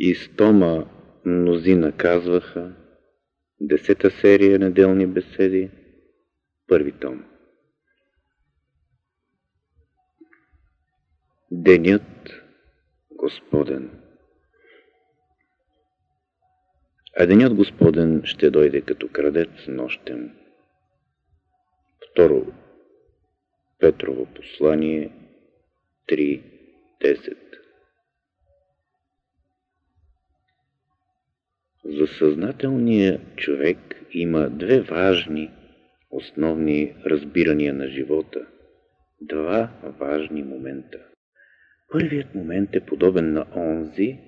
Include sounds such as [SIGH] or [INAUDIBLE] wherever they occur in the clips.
И стома мнозина казваха, десета серия неделни беседи, първи том. Денят Господен А денят Господен ще дойде като крадец нощем. Второ Петрово послание 3.10 За съзнателния човек има две важни основни разбирания на живота. Два важни момента. Първият момент е подобен на онзи,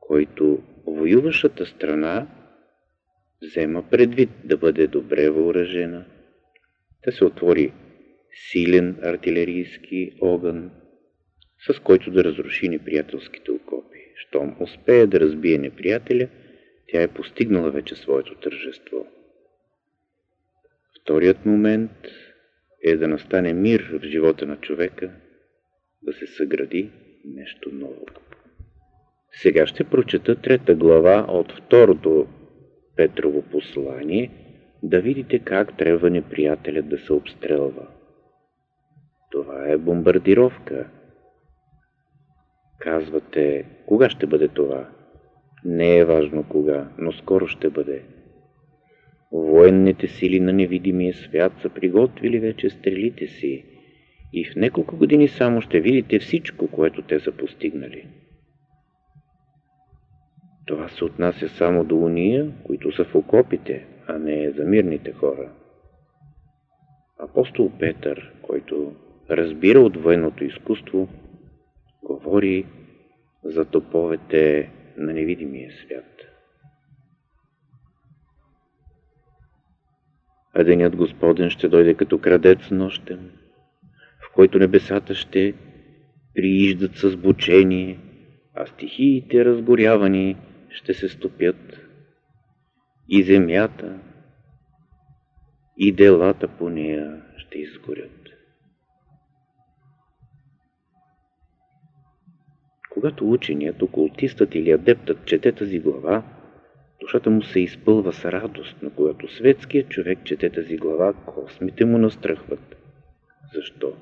който воюващата страна взема предвид да бъде добре въоръжена, да се отвори силен артилерийски огън, с който да разруши неприятелските окопи. Щом успее да разбие неприятеля, тя е постигнала вече своето тържество. Вторият момент е да настане мир в живота на човека, да се съгради нещо ново. Сега ще прочета трета глава от второто Петрово послание, да видите как трябва неприятелят да се обстрелва. Това е бомбардировка. Казвате, кога ще бъде това? Не е важно кога, но скоро ще бъде. Военните сили на невидимия свят са приготвили вече стрелите си и в няколко години само ще видите всичко, което те са постигнали. Това се отнася само до уния, които са в окопите, а не за мирните хора. Апостол Петър, който разбира от военното изкуство, говори за топовете на невидимия свят. А денят Господен ще дойде като крадец нощем, в който небесата ще прииждат с бучение, а стихиите разгорявани ще се стопят и земята и делата по нея ще изгорят. Когато ученият, окултистът или адептът чете тази глава, душата му се изпълва с радост, но когато светският човек чете тази глава, космите му настръхват. Защо?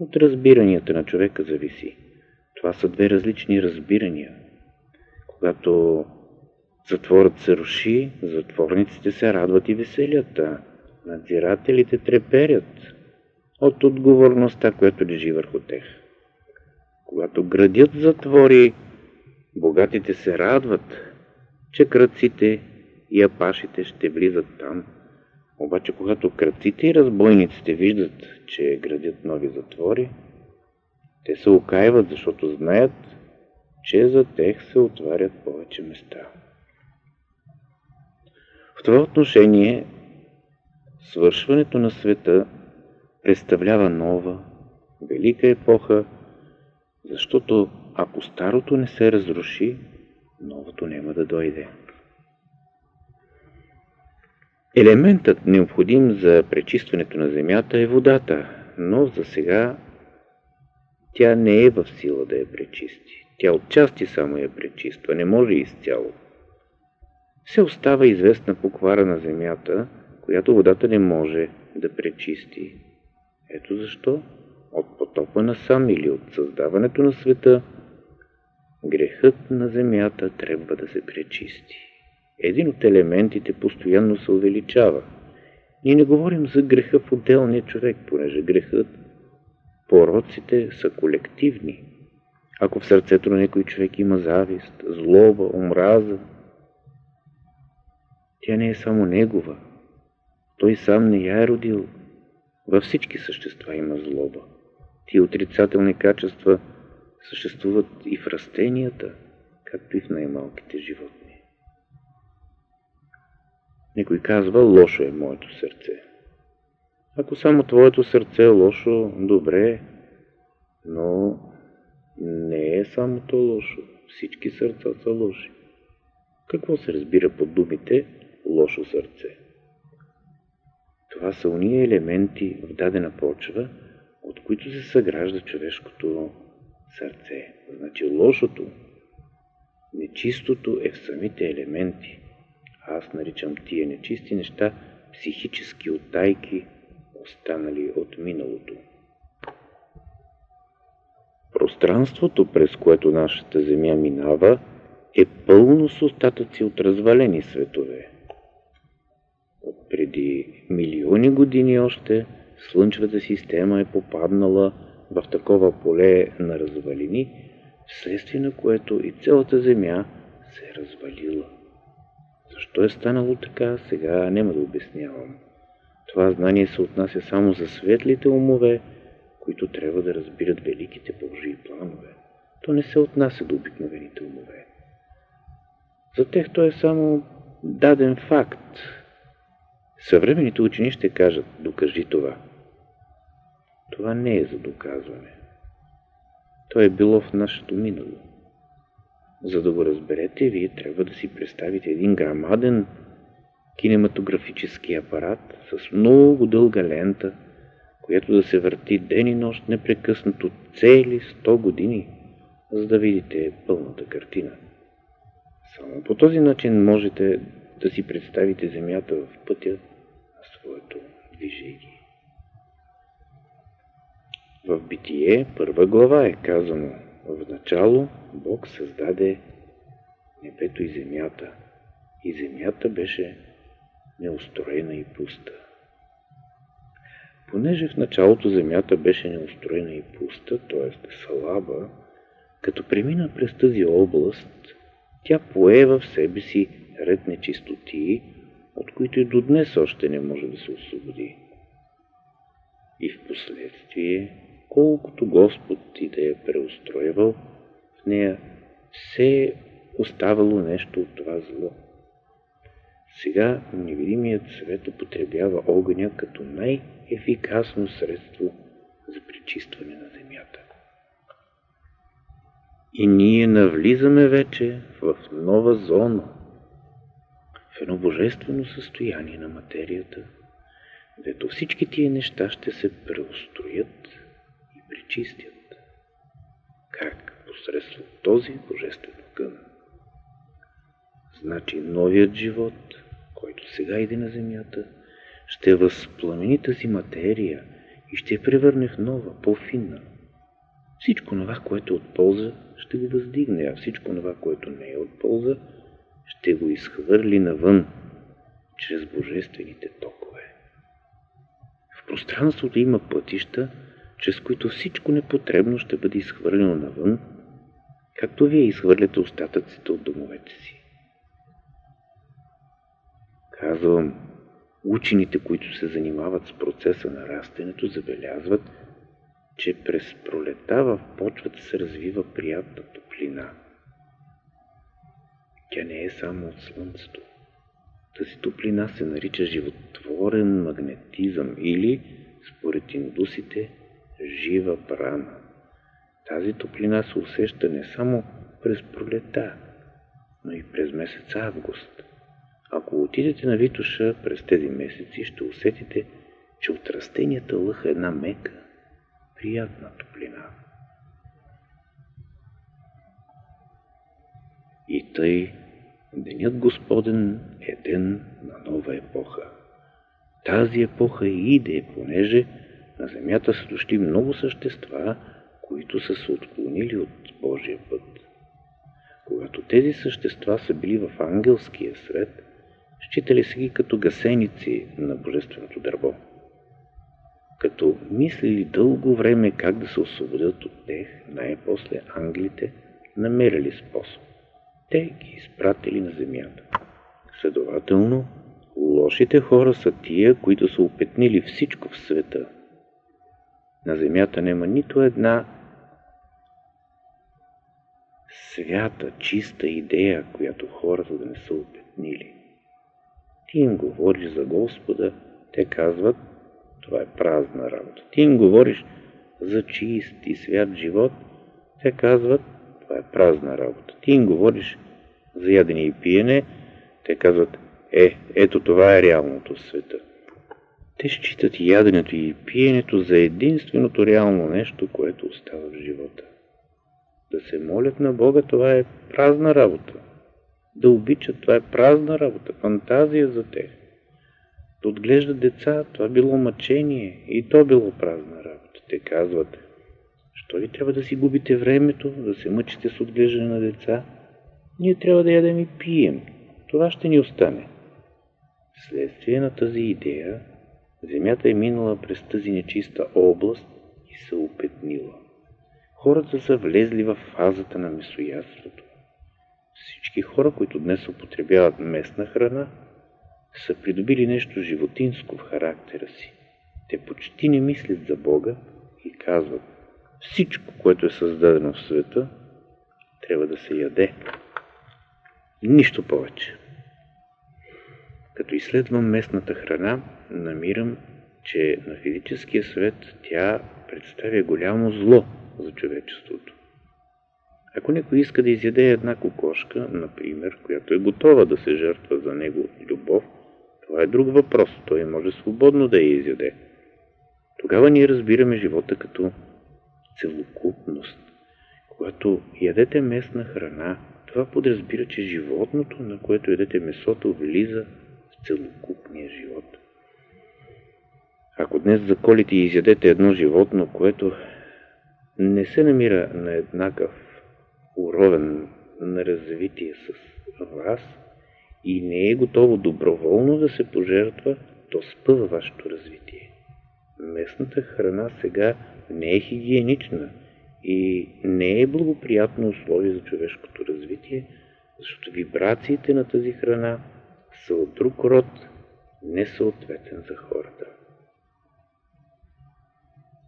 От разбиранията на човека зависи. Това са две различни разбирания. Когато затворът се руши, затворниците се радват и веселят, а надзирателите треперят от отговорността, която лежи върху тях. Когато градят затвори, богатите се радват, че кръците и апашите ще влизат там. Обаче, когато кръците и разбойниците виждат, че градят нови затвори, те се окаиват, защото знаят, че за тех се отварят повече места. В това отношение свършването на света представлява нова, велика епоха, защото ако старото не се разруши, новото няма да дойде. Елементът необходим за пречистването на земята е водата, но за сега тя не е в сила да я пречисти. Тя отчасти само я пречиства, не може изцяло. Се остава известна поквара на земята, която водата не може да пречисти. Ето защо от потопа насам или от създаването на света, грехът на земята трябва да се пречисти. Един от елементите постоянно се увеличава. Ние не говорим за греха в отделния човек, понеже грехът, пороците са колективни. Ако в сърцето на някой човек има завист, злоба, омраза, тя не е само негова. Той сам не я е родил. Във всички същества има злоба. Тия отрицателни качества съществуват и в растенията, както и в най-малките животни. Некой казва, лошо е моето сърце. Ако само твоето сърце е лошо, добре, но не е само то лошо. Всички сърца са лоши. Какво се разбира под думите лошо сърце? Това са уния елементи в дадена почва, от които се съгражда човешкото сърце. Значи лошото Нечистото е в самите елементи. Аз наричам тия нечисти неща психически оттайки, останали от миналото. Пространството, през което нашата Земя минава, е пълно с остатъци от развалени светове. От преди милиони години още Слънчевата система е попаднала в такова поле на развалини, вследствие на което и цялата Земя се е развалила. Защо е станало така, сега няма да обяснявам. Това знание се отнася само за светлите умове, които трябва да разбират великите Божии планове. То не се отнася до обикновените умове. За тех то е само даден факт. Съвременните учени ще кажат, докажи това. Това не е за доказване. То е било в нашето минало. За да го разберете, вие трябва да си представите един грамаден кинематографически апарат с много дълга лента, която да се върти ден и нощ непрекъснато цели 100 години, за да видите пълната картина. Само по този начин можете да си представите Земята в пътя своето движение. В Битие, първа глава е казано В начало Бог създаде небето и земята, и земята беше неустроена и пуста. Понеже в началото земята беше неустроена и пуста, т.е. слаба, като премина през тази област, тя пое в себе си ред нечистоти, от които и до днес още не може да се освободи. И в последствие, колкото Господ и да е преустройвал, в нея все е оставало нещо от това зло. Сега невидимият свет употребява огъня като най-ефикасно средство за пречистване на земята. И ние навлизаме вече в нова зона, в едно божествено състояние на материята, дето всички тия неща ще се преустроят и пречистят. Как? Посредством този божествен огън. Значи новият живот, който сега иде на земята, ще възпламени тази материя и ще я превърне в нова, по-финна. Всичко това, което е от полза, ще го въздигне, а всичко това, което не е от полза, ще го изхвърли навън, чрез божествените токове. В пространството има пътища, чрез които всичко непотребно ще бъде изхвърлено навън, както вие изхвърляте остатъците от домовете си. Казвам, учените, които се занимават с процеса на растенето, забелязват, че през пролета в почвата се развива приятна топлина. Тя не е само от слънцето. Тази топлина се нарича животворен магнетизъм или, според индусите, жива прана. Тази топлина се усеща не само през пролета, но и през месец август. Ако отидете на Витуша през тези месеци, ще усетите, че от растенията лъха една мека, приятна топлина. И тъй Денят Господен е ден на нова епоха. Тази епоха иде, понеже на земята са дошли много същества, които са се отклонили от Божия път. Когато тези същества са били в ангелския свет, считали са ги като гасеници на Божественото дърво. Като мислили дълго време как да се освободят от тех, най-после ангелите намерили способ. Те ги изпратили на земята. Следователно, лошите хора са тия, които са опетнили всичко в света. На земята няма нито една свята, чиста идея, която хората да не са опетнили. Ти им говориш за Господа, те казват, това е празна работа. Ти им говориш за чист и свят живот, те казват, това е празна работа. Ти им говориш за ядене и пиене, те казват, е, ето това е реалното в света. Те считат яденето и пиенето за единственото реално нещо, което остава в живота. Да се молят на Бога, това е празна работа. Да обичат, това е празна работа, фантазия за тях. Да отглеждат деца, това било мъчение и то било празна работа. Те казват, що ви трябва да си губите времето, да се мъчите с отглеждане на деца? Ние трябва да ядем и пием. Това ще ни остане. Следствие на тази идея, земята е минала през тази нечиста област и се опетнила. Хората са влезли в фазата на месоядството. Всички хора, които днес употребяват местна храна, са придобили нещо животинско в характера си. Те почти не мислят за Бога и казват, всичко, което е създадено в света, трябва да се яде. Нищо повече. Като изследвам местната храна, намирам, че на физическия свет тя представя голямо зло за човечеството. Ако някой иска да изяде една кокошка, например, която е готова да се жертва за него любов, това е друг въпрос. Той може свободно да я изяде. Тогава ние разбираме живота като целокупност. Когато ядете местна храна, това подразбира, че животното, на което ядете месото, влиза в целокупния живот. Ако днес заколите и изядете едно животно, което не се намира на еднакъв уровен на развитие с вас и не е готово доброволно да се пожертва, то спъва вашето развитие. Местната храна сега не е хигиенична и не е благоприятно условие за човешкото развитие, защото вибрациите на тази храна са от друг род, несъответен за хората.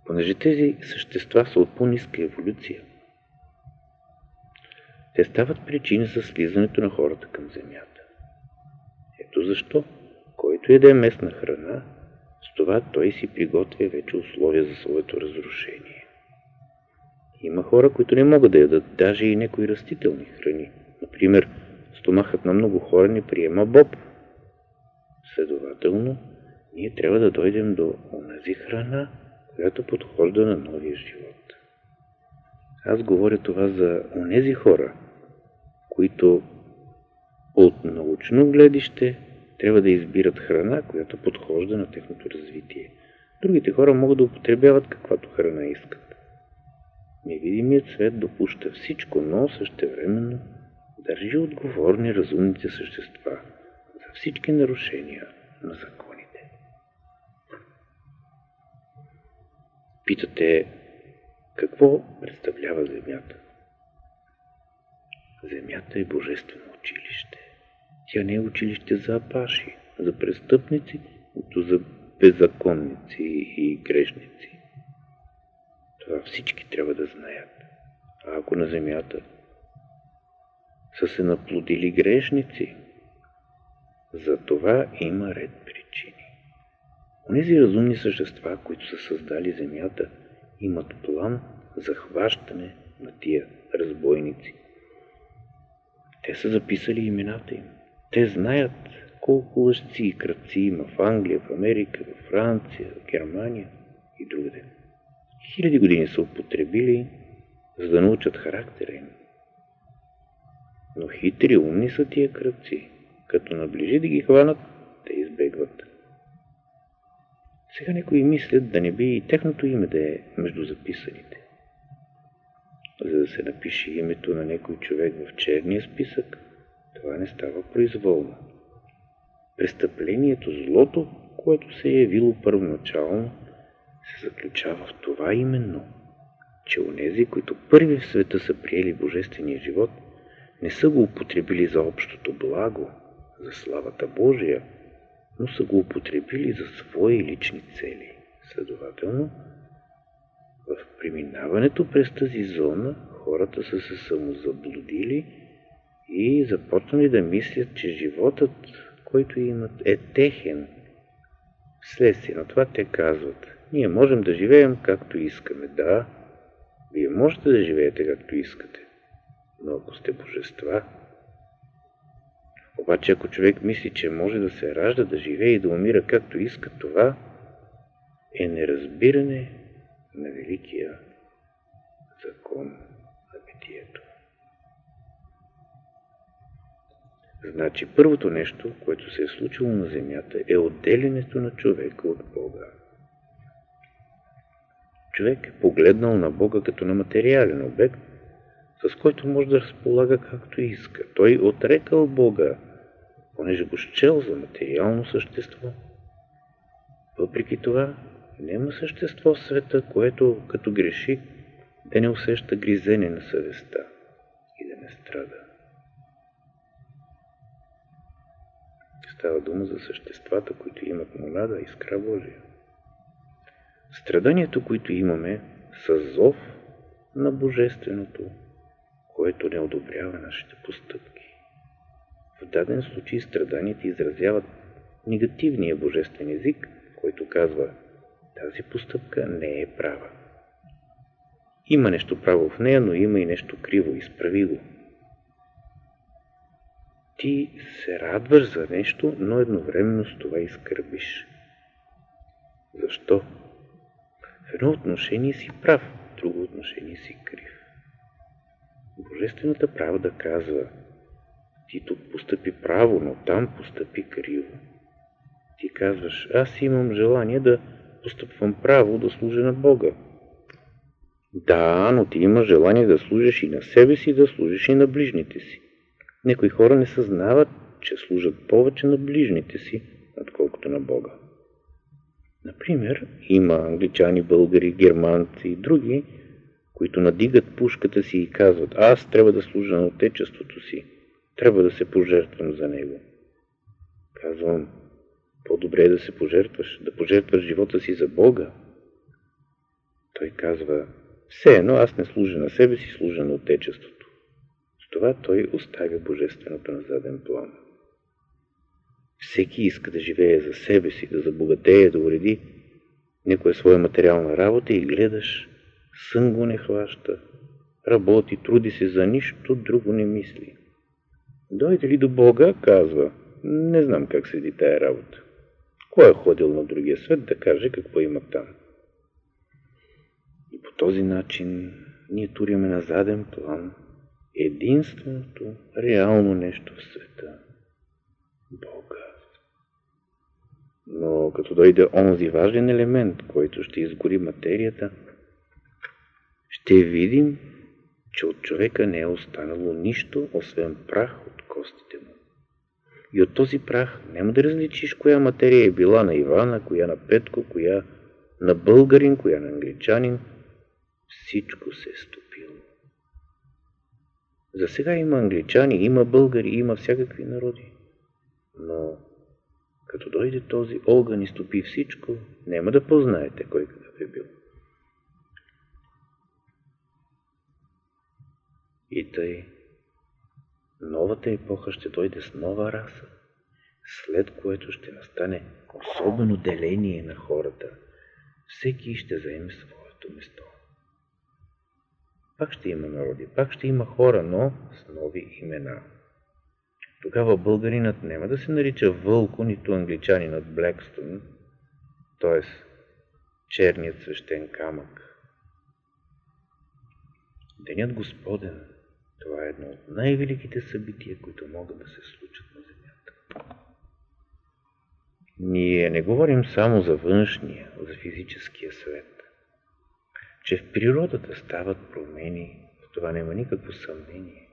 Понеже тези същества са от по-ниска еволюция, те стават причини за слизането на хората към земята. Ето защо, който еде местна храна, това той си приготвя вече условия за своето разрушение. Има хора, които не могат да ядат даже и някои растителни храни. Например, стомахът на много хора не приема боб. Следователно, ние трябва да дойдем до онази храна, която подхожда на новия живот. Аз говоря това за онези хора, които от научно гледище трябва да избират храна, която подхожда на техното развитие. Другите хора могат да употребяват каквато храна искат. Невидимият свет допуща всичко, но същевременно държи отговорни разумните същества за всички нарушения на законите. Питате, какво представлява Земята? Земята е божествено училище. Тя не е училище за апаши, за престъпници, нито за беззаконници и грешници. Това всички трябва да знаят. А ако на земята са се наплодили грешници, за това има ред причини. Онези разумни същества, които са създали земята, имат план за хващане на тия разбойници. Те са записали имената им. Те знаят колко лъжци и кръци има в Англия, в Америка, в Франция, в Германия и другаде. Хиляди години са употребили, за да научат характера им. Но хитри, умни са тия кръци. Като наближи да ги хванат, те избегват. Сега някои мислят да не би и техното име да е между записаните. За да се напише името на някой човек в черния списък, това не става произволно. Престъплението, злото, което се е явило първоначално, се заключава в това именно, че онези, които първи в света са приели Божествения живот, не са го употребили за общото благо, за славата Божия, но са го употребили за свои лични цели. Следователно, в преминаването през тази зона хората са се самозаблудили и започнали да мислят, че животът, който имат, е техен. Вследствие на това те казват, ние можем да живеем както искаме. Да, вие можете да живеете както искате, но ако сте божества, обаче ако човек мисли, че може да се ражда, да живее и да умира както иска, това е неразбиране на великия закон на битието. Значи първото нещо, което се е случило на Земята, е отделянето на човека от Бога. Човек е погледнал на Бога като на материален обект, с който може да разполага както иска. Той отрекал Бога, понеже го счел за материално същество. Въпреки това, няма същество в света, което като греши, да не усеща гризене на съвестта и да не страда. Става дума за съществата, които имат монада, искра Божия. Страданието, които имаме, са зов на Божественото, което не одобрява нашите постъпки. В даден случай страданията изразяват негативния божествен език, който казва тази постъпка не е права. Има нещо право в нея, но има и нещо криво, изправи го. Ти се радваш за нещо, но едновременно с това изкърбиш. Защо? В едно отношение си прав, в друго отношение си крив. Божествената правда казва, ти тук постъпи право, но там постъпи криво. Ти казваш, аз имам желание да постъпвам право, да служа на Бога. Да, но ти имаш желание да служиш и на себе си, да служиш и на ближните си. Некои хора не съзнават, че служат повече на ближните си, отколкото на Бога. Например, има англичани, българи, германци и други, които надигат пушката си и казват, аз трябва да служа на отечеството си, трябва да се пожертвам за него. Казвам, по-добре е да се пожертваш, да пожертваш живота си за Бога. Той казва, все едно аз не служа на себе си, служа на Отечеството. Това той оставя Божественото на заден план. Всеки иска да живее за себе си, да забогатее, да уреди някоя своя материална работа и гледаш, сън го не хваща, работи, труди се за нищо, друго не мисли. Дойде ли до Бога, казва, не знам как седи тая работа. Кой е ходил на другия свет да каже какво има там? И по този начин ние туриме на заден план единственото реално нещо в света – Бога. Но като дойде онзи важен елемент, който ще изгори материята, ще видим, че от човека не е останало нищо, освен прах от костите му. И от този прах няма да различиш коя материя е била на Ивана, коя на Петко, коя на българин, коя на англичанин. Всичко се е. За сега има англичани, има българи, има всякакви народи. Но като дойде този огън и стопи всичко, няма да познаете кой какъв е бил. И тъй новата епоха ще дойде с нова раса, след което ще настане особено деление на хората. Всеки ще заеме своето место. Пак ще има народи, пак ще има хора, но с нови имена. Тогава българинът няма да се нарича Вълко, нито англичанинът Блекстон, т.е. черният свещен камък. Денят Господен това е едно от най-великите събития, които могат да се случат на Земята. Ние не говорим само за външния, за физическия свет. Че в природата стават промени, в това няма никакво съмнение.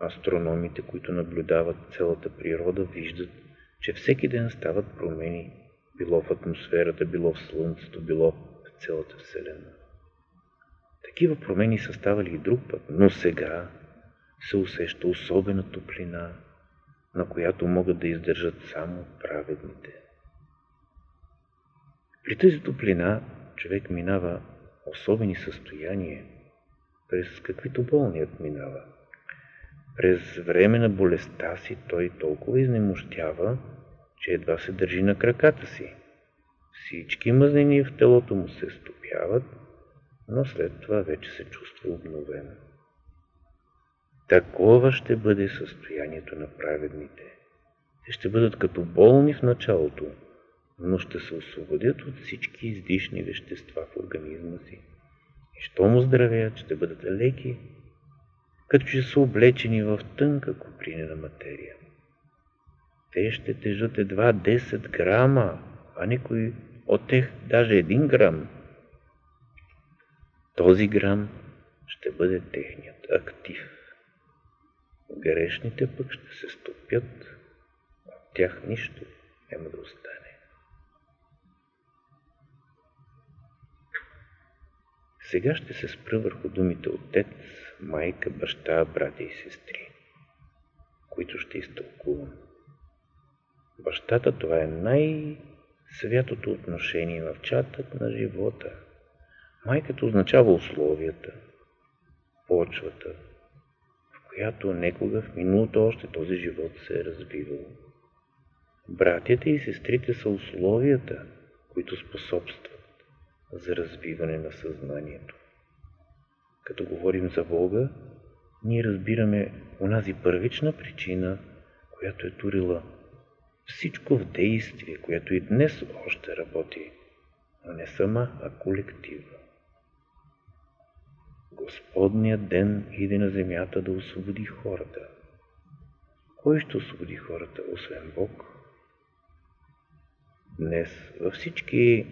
Астрономите, които наблюдават цялата природа, виждат, че всеки ден стават промени, било в атмосферата, било в Слънцето, било в цялата Вселена. Такива промени са ставали и друг път, но сега се усеща особена топлина, на която могат да издържат само праведните. При тази топлина човек минава особени състояния, през каквито болният минава. През време на болестта си той толкова изнемощява, че едва се държи на краката си. Всички мазнини в телото му се стопяват, но след това вече се чувства обновено. Такова ще бъде състоянието на праведните. Те ще бъдат като болни в началото, но ще се освободят от всички издишни вещества в организма си. И щом оздравеят, ще бъдат леки като че са облечени в тънка купринена материя. Те ще тежат едва 10 грама, а никой от тех даже 1 грам. Този грам ще бъде техният актив. Грешните пък ще се стопят, от тях нищо няма да остане. Сега ще се спра върху думите отец, майка, баща, братя и сестри, които ще изтълкувам. Бащата това е най-святото отношение в чатък на живота. Майката означава условията, почвата, в която некога в миналото още този живот се е развивал. Братята и сестрите са условията, които способстват за развиване на съзнанието. Като говорим за Бога, ние разбираме онази първична причина, която е турила всичко в действие, което и днес още работи, но не сама, а колективно. Господният ден иде на земята да освободи хората. Кой ще освободи хората, освен Бог? Днес във всички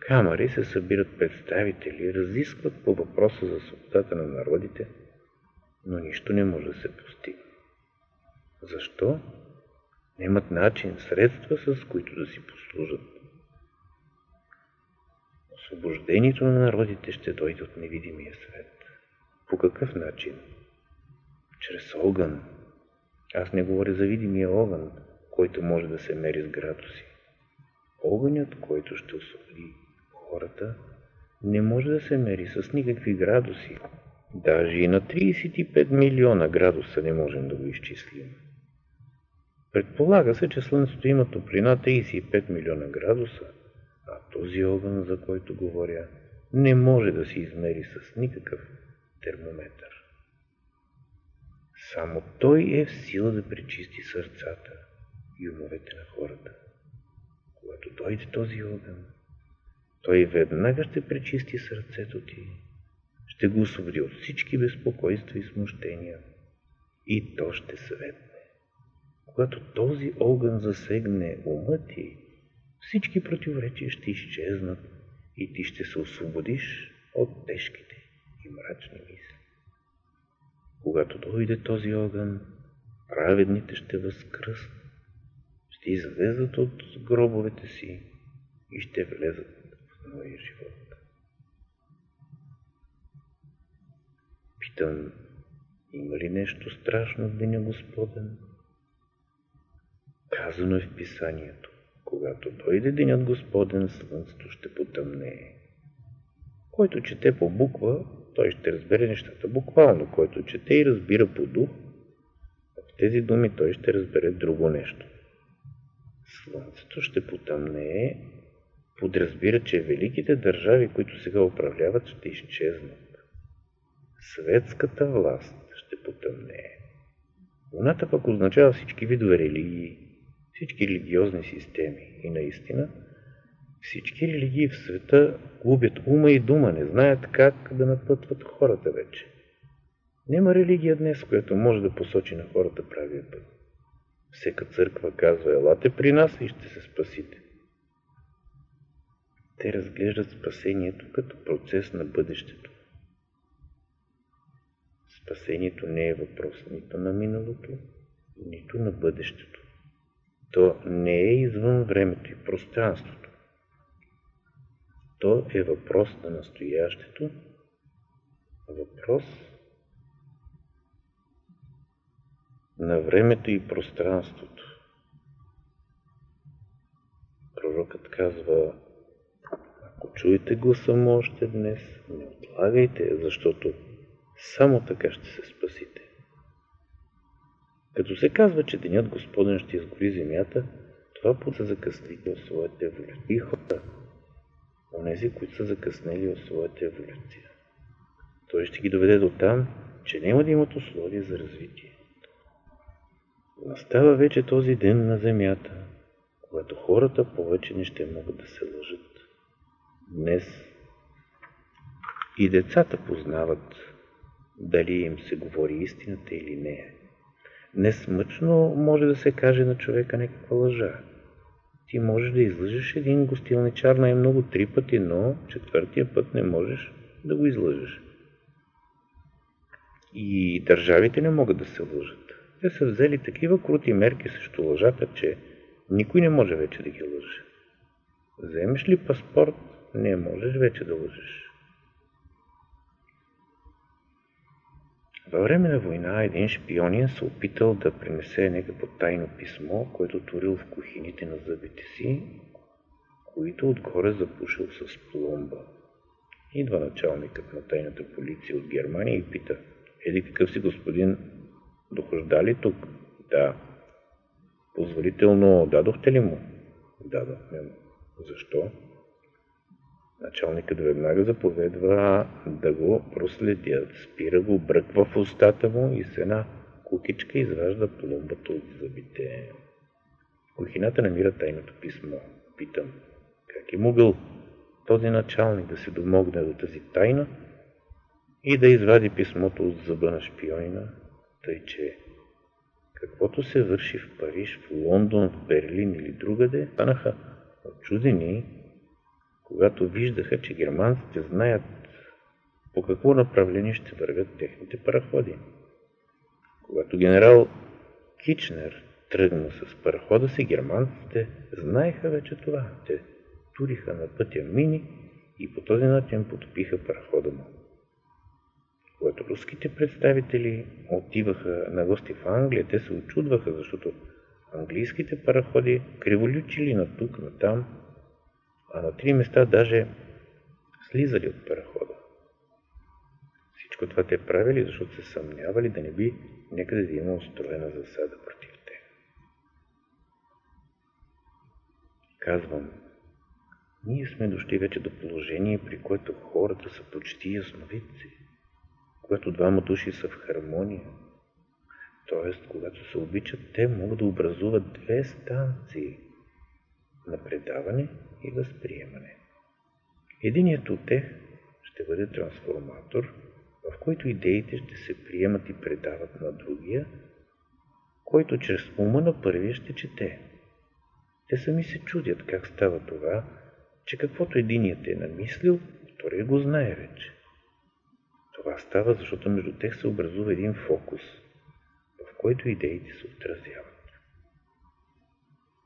камари се събират представители, разискват по въпроса за свободата на народите, но нищо не може да се постигне. Защо? Немат начин, средства, с които да си послужат. Освобождението на народите ще дойде от невидимия свет. По какъв начин? Чрез огън. Аз не говоря за видимия огън, който може да се мери с градуси. Огънят, който ще освободи хората, не може да се мери с никакви градуси. Даже и на 35 милиона градуса не можем да го изчислим. Предполага се, че Слънцето има топлина 35 милиона градуса, а този огън, за който говоря, не може да се измери с никакъв термометър. Само той е в сила да пречисти сърцата и умовете на хората. Когато дойде този огън, той веднага ще пречисти сърцето ти, ще го освободи от всички безпокойства и смущения и то ще светне. Когато този огън засегне ума ти, всички противоречия ще изчезнат и ти ще се освободиш от тежките и мрачни мисли. Когато дойде този огън, праведните ще възкръснат, ще излезат от гробовете си и ще влезат моя живот. Питам, има ли нещо страшно в Деня Господен? Казано е в писанието, когато дойде Денят Господен, слънцето ще потъмнее. Който чете по буква, той ще разбере нещата буквално. Който чете и разбира по дух, от тези думи той ще разбере друго нещо. Слънцето ще потъмнее подразбира, че великите държави, които сега управляват, ще изчезнат. Светската власт ще потъмнее. Луната пък означава всички видове религии, всички религиозни системи. И наистина, всички религии в света губят ума и дума, не знаят как да напътват хората вече. Нема религия днес, която може да посочи на хората правия път. Всека църква казва, елате при нас и ще се спасите. Те разглеждат спасението като процес на бъдещето. Спасението не е въпрос нито на миналото, нито на бъдещето. То не е извън времето и пространството. То е въпрос на настоящето, въпрос на времето и пространството. Пророкът казва, ако чуете гласа му още днес, не отлагайте, защото само така ще се спасите. Като се казва, че Денят Господен ще изгори земята, това са закъснили в своята еволюция. И хора, онези, които са закъснели в своята еволюция. Той ще ги доведе до там, че няма да имат условия за развитие. Настава вече този ден на земята, когато хората повече не ще могат да се лъжат. Днес и децата познават дали им се говори истината или не. Несмъчно може да се каже на човека някаква лъжа. Ти можеш да излъжеш един гостилничар най-много три пъти, но четвъртия път не можеш да го излъжеш. И държавите не могат да се лъжат. Те са взели такива крути мерки срещу лъжата, че никой не може вече да ги лъже. Вземеш ли паспорт, не можеш вече да лъжеш. Във време на война един шпионин се опитал да принесе някакво тайно писмо, което турил в кухините на зъбите си, които отгоре запушил с пломба. Идва началникът на тайната полиция от Германия и пита, еди какъв си господин, дохожда ли тук? Да. Позволително дадохте ли му? Дадохме му. Защо? Началникът веднага заповедва да го проследят. Спира го, бръква в устата му и с една кукичка изважда пломбата от зъбите. Кухината намира тайното писмо. Питам, как е могъл този началник да се домогне до тази тайна и да извади писмото от зъба на шпионина, тъй че каквото се върши в Париж, в Лондон, в Берлин или другаде, станаха очудени когато виждаха, че германците знаят по какво направление ще вървят техните параходи. Когато генерал Кичнер тръгна с парахода си, германците знаеха вече това. Те туриха на пътя мини и по този начин потопиха парахода му. Когато руските представители отиваха на гости в Англия, те се очудваха, защото английските параходи криволючили на тук, на там, а на три места даже слизали от парахода. Всичко това те правили, защото се съмнявали да не би някъде да има устроена засада против те. Казвам, ние сме дошли вече до положение, при което хората са почти ясновидци, когато двама души са в хармония, т.е. когато се обичат, те могат да образуват две станции на предаване и възприемане. Единият от тях ще бъде трансформатор, в който идеите ще се приемат и предават на другия, който чрез ума на първия ще чете. Те сами се чудят как става това, че каквото единият е намислил, вторият го знае вече. Това става, защото между тях се образува един фокус, в който идеите се отразяват.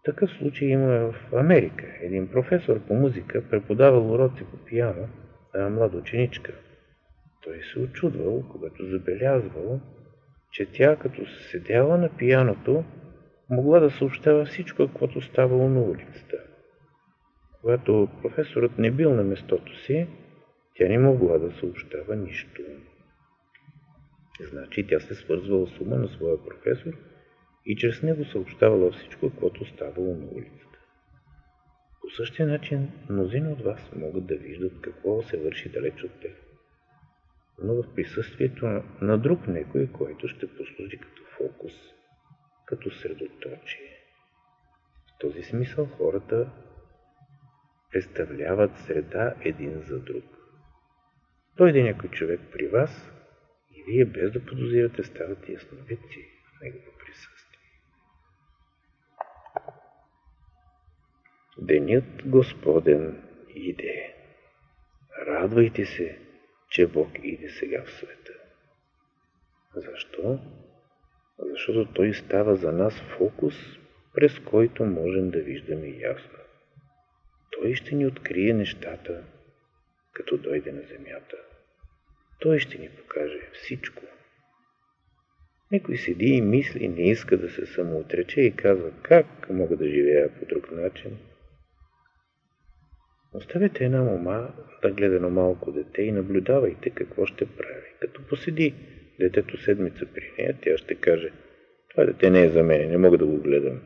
Такъв случай има в Америка. Един професор по музика преподавал уроци по пиано на млада ученичка. Той се очудвал, когато забелязвал, че тя, като седяла на пияното, могла да съобщава всичко, каквото ставало на улицата. Когато професорът не бил на местото си, тя не могла да съобщава нищо. Значи тя се свързвала с ума на своя професор – и чрез него съобщавала всичко, което ставало на улицата. По същия начин, мнозина от вас могат да виждат какво се върши далеч от тях, но в присъствието на друг некой, който ще послужи като фокус, като средоточие. В този смисъл хората представляват среда един за друг. Дойде някой човек при вас и вие без да подозирате ставате ясновидци в негово Денят Господен иде. Радвайте се, че Бог иде сега в света. Защо? Защото Той става за нас фокус, през който можем да виждаме ясно. Той ще ни открие нещата, като дойде на земята. Той ще ни покаже всичко. Некой седи и мисли, не иска да се самоотрече и казва, как мога да живея по друг начин – Оставете една мома да гледа на малко дете и наблюдавайте какво ще прави. Като поседи детето седмица при нея, тя ще каже, това дете не е за мен, не мога да го гледам.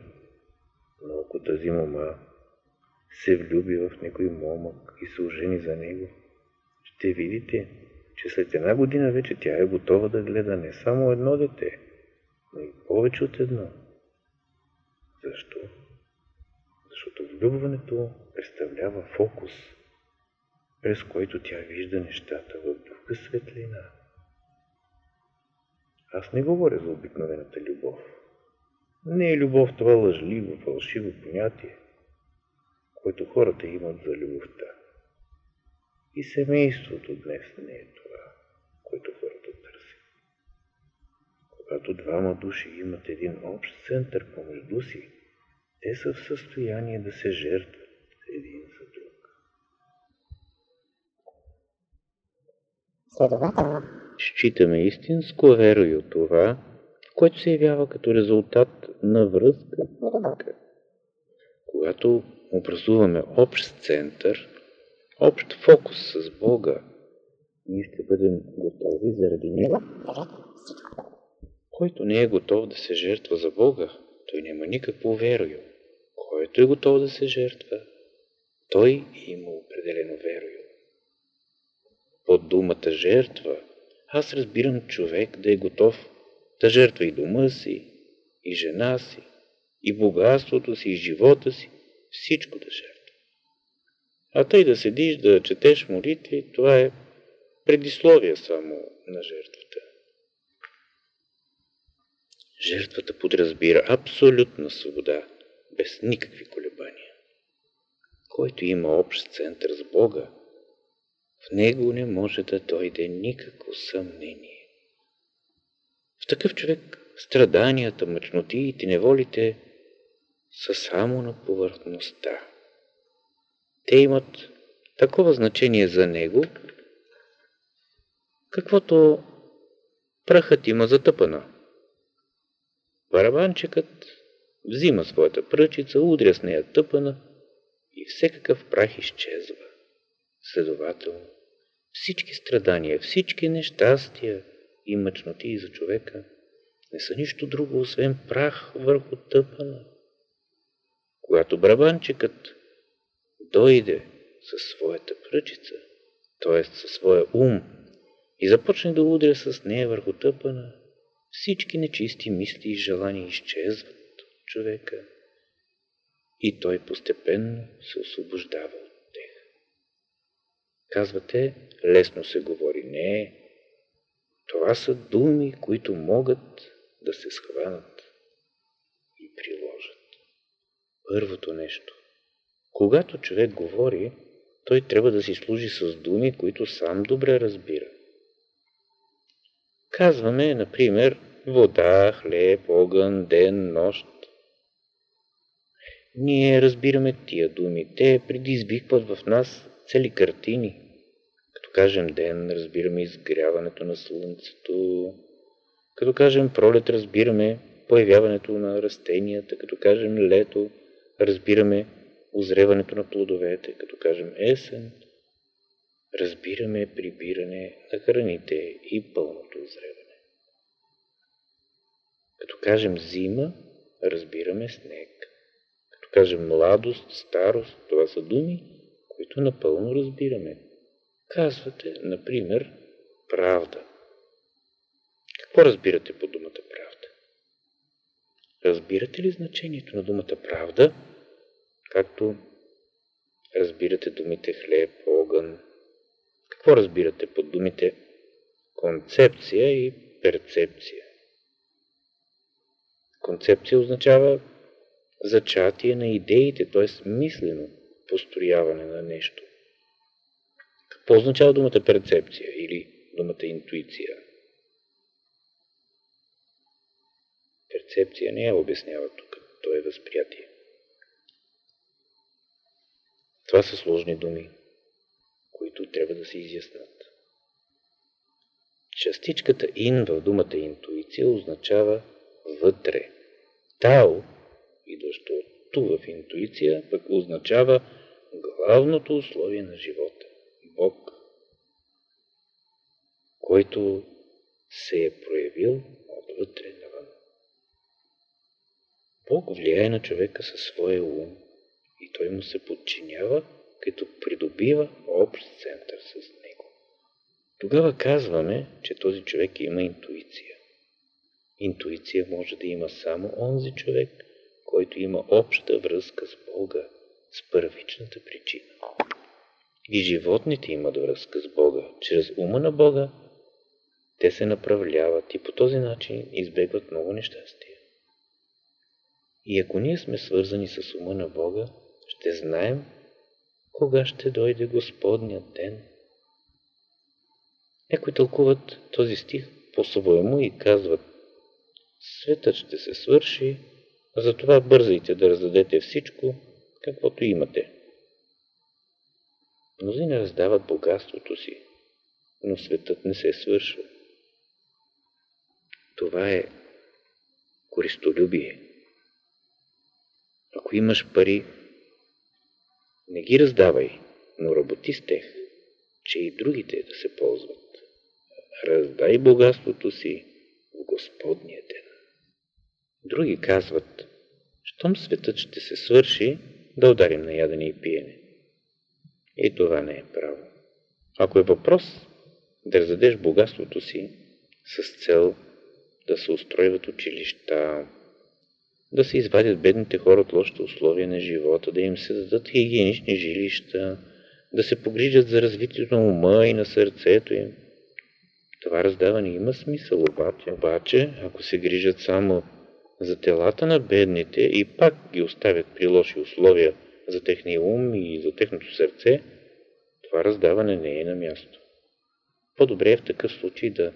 Но ако тази мома се влюби в някой момък и се ожени за него, ще видите, че след една година вече тя е готова да гледа не само едно дете, но и повече от едно. Защо? Защото влюбването представлява фокус, през който тя вижда нещата в друга светлина. Аз не говоря за обикновената любов. Не е любов това лъжливо, фалшиво понятие, което хората имат за любовта. И семейството днес не е това, което хората търсят. Когато двама души имат един общ център помежду си, те са в състояние да се жертват един за друг. Следователно, Считаме истинско верою това, което се явява като резултат на връзка любов. Когато образуваме общ център, общ фокус с Бога, ние ще бъдем готови заради Него. Който не е готов да се жертва за Бога, той няма никакво верою. Който е готов да се жертва, той има определено верою. Под думата жертва, аз разбирам човек да е готов да жертва и дома си, и жена си, и богатството си, и живота си, всичко да жертва. А тъй да седиш, да четеш молитви, това е предисловие само на жертвата. Жертвата подразбира абсолютна свобода, без никакви колебания. Който има общ център с Бога, в него не може да дойде никакво съмнение. В такъв човек страданията, мъчнотиите, неволите са само на повърхността. Те имат такова значение за него, каквото прахът има затъпана. Барабанчикът взима своята пръчица, удря с нея тъпана и всекакъв прах изчезва. Следователно, всички страдания, всички нещастия и мъчноти за човека не са нищо друго, освен прах върху тъпана. Когато барабанчикът дойде със своята пръчица, т.е. със своя ум, и започне да удря с нея върху тъпана, всички нечисти мисли и желания изчезват от човека и той постепенно се освобождава от тях. Казвате, лесно се говори. Не, това са думи, които могат да се схванат и приложат. Първото нещо. Когато човек говори, той трябва да си служи с думи, които сам добре разбира. Казваме, например, вода, хлеб, огън, ден, нощ. Ние разбираме тия думи. Те предизвикват в нас цели картини. Като кажем ден, разбираме изгряването на слънцето. Като кажем пролет, разбираме появяването на растенията. Като кажем лето, разбираме озреването на плодовете. Като кажем есен, разбираме прибиране на храните и пълното озреване. Като кажем зима, разбираме снег. Кажем младост, старост, това са думи, които напълно разбираме. Казвате, например, правда. Какво разбирате по думата правда? Разбирате ли значението на думата правда, както разбирате думите хлеб, огън? Какво разбирате под думите концепция и перцепция? Концепция означава зачатие на идеите, т.е. мислено построяване на нещо. Какво означава думата перцепция или думата интуиция? Перцепция не я обяснява тук, то е възприятие. Това са сложни думи, които трябва да се изяснат. Частичката ин в думата интуиция означава вътре. Тао, идващо от ту в интуиция, пък означава главното условие на живота. Бог, който се е проявил отвътре навън. Бог влияе на човека със своя ум и той му се подчинява, като придобива общ център с него. Тогава казваме, че този човек има интуиция. Интуиция може да има само онзи човек, който има обща връзка с Бога, с първичната причина. И животните имат връзка с Бога чрез ума на Бога те се направляват и по този начин избегват много нещастия. И ако ние сме свързани с ума на Бога, ще знаем кога ще дойде Господният ден. Някои тълкуват този стих по-своему и казват Светът ще се свърши, затова бързайте да раздадете всичко, каквото имате. Мнозина раздават богатството си, но светът не се свършва. Това е користолюбие. Ако имаш пари, не ги раздавай, но работи с тех, че и другите да се ползват. Раздай богатството си в Господния ден. Други казват, щом светът ще се свърши, да ударим на ядене и пиене. И това не е право. Ако е въпрос да раздадеш богатството си с цел да се устройват училища, да се извадят бедните хора от лошите условия на живота, да им се дадат хигиенични жилища, да се погрижат за развитието на ума и на сърцето им. Това раздаване има смисъл, обаче, обаче ако се грижат само за телата на бедните и пак ги оставят при лоши условия за техния ум и за техното сърце, това раздаване не е на място. По-добре е в такъв случай да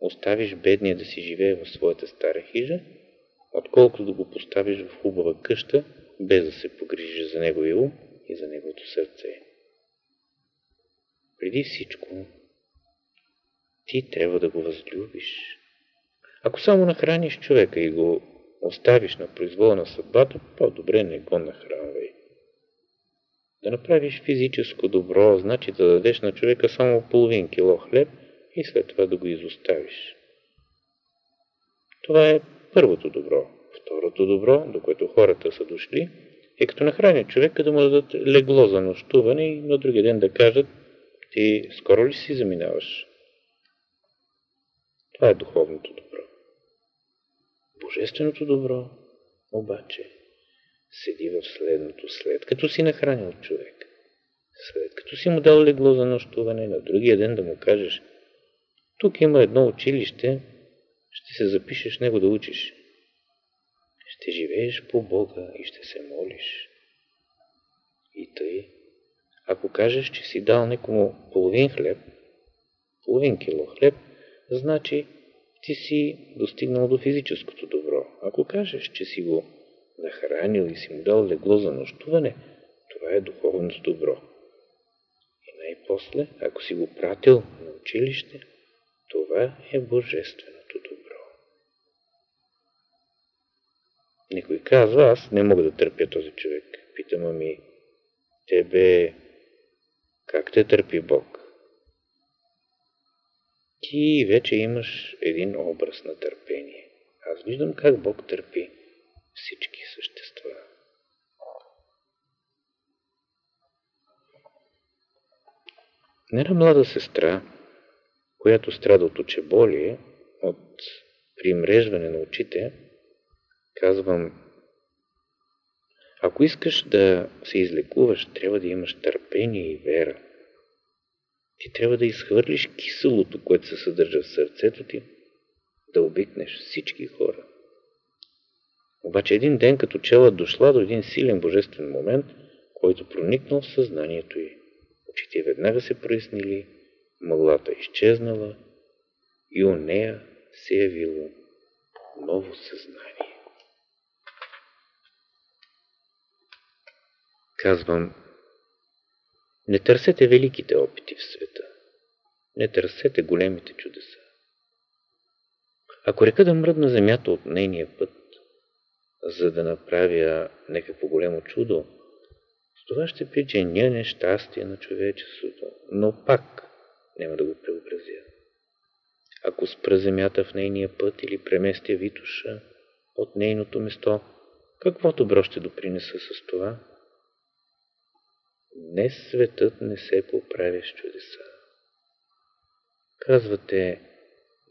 оставиш бедния да си живее в своята стара хижа, отколкото да го поставиш в хубава къща, без да се погрижиш за неговия ум и за неговото сърце. Преди всичко, ти трябва да го възлюбиш. Ако само нахраниш човека и го оставиш на произвола на съдбата, по-добре не го нахранвай. Да направиш физическо добро, значи да дадеш на човека само половин кило хлеб и след това да го изоставиш. Това е първото добро. Второто добро, до което хората са дошли, е като нахранят човека да му дадат легло за нощуване и на другия ден да кажат ти скоро ли си заминаваш? Това е духовното добро. Божественото добро, обаче, седи в следното. След като си нахранил човек, след като си му дал легло за нощуване, на другия ден да му кажеш тук има едно училище, ще се запишеш него да учиш. Ще живееш по Бога и ще се молиш. И тъй, ако кажеш, че си дал некому половин хлеб, половин кило хлеб, значи ти си достигнал до физическото добро. Ако кажеш, че си го нахранил и си му дал легло за нощуване, това е духовното добро. И най-после, ако си го пратил на училище, това е божественото добро. Никой казва, аз не мога да търпя този човек. Питам, ами, тебе как те търпи Бог? Ти вече имаш един образ на търпение. Аз виждам как Бог търпи всички същества. Нера млада сестра, която страда от очеболие, от примрежване на очите, казвам, ако искаш да се излекуваш, трябва да имаш търпение и вера. Ти трябва да изхвърлиш киселото, което се съдържа в сърцето ти, да обикнеш всички хора. Обаче един ден като чела дошла до един силен божествен момент, който проникнал в съзнанието й. Очите веднага се прояснили, мъглата изчезнала и у нея се явило ново съзнание. Казвам, не търсете великите опити в света. Не търсете големите чудеса. Ако река да мръдна земята от нейния път, за да направя някакво голямо чудо, с това ще причиня нещастие на човечеството, но пак няма да го преобразя. Ако спра земята в нейния път или преместя Витуша от нейното место, какво добро ще допринеса с това? Днес светът не се поправя с чудеса. Казвате,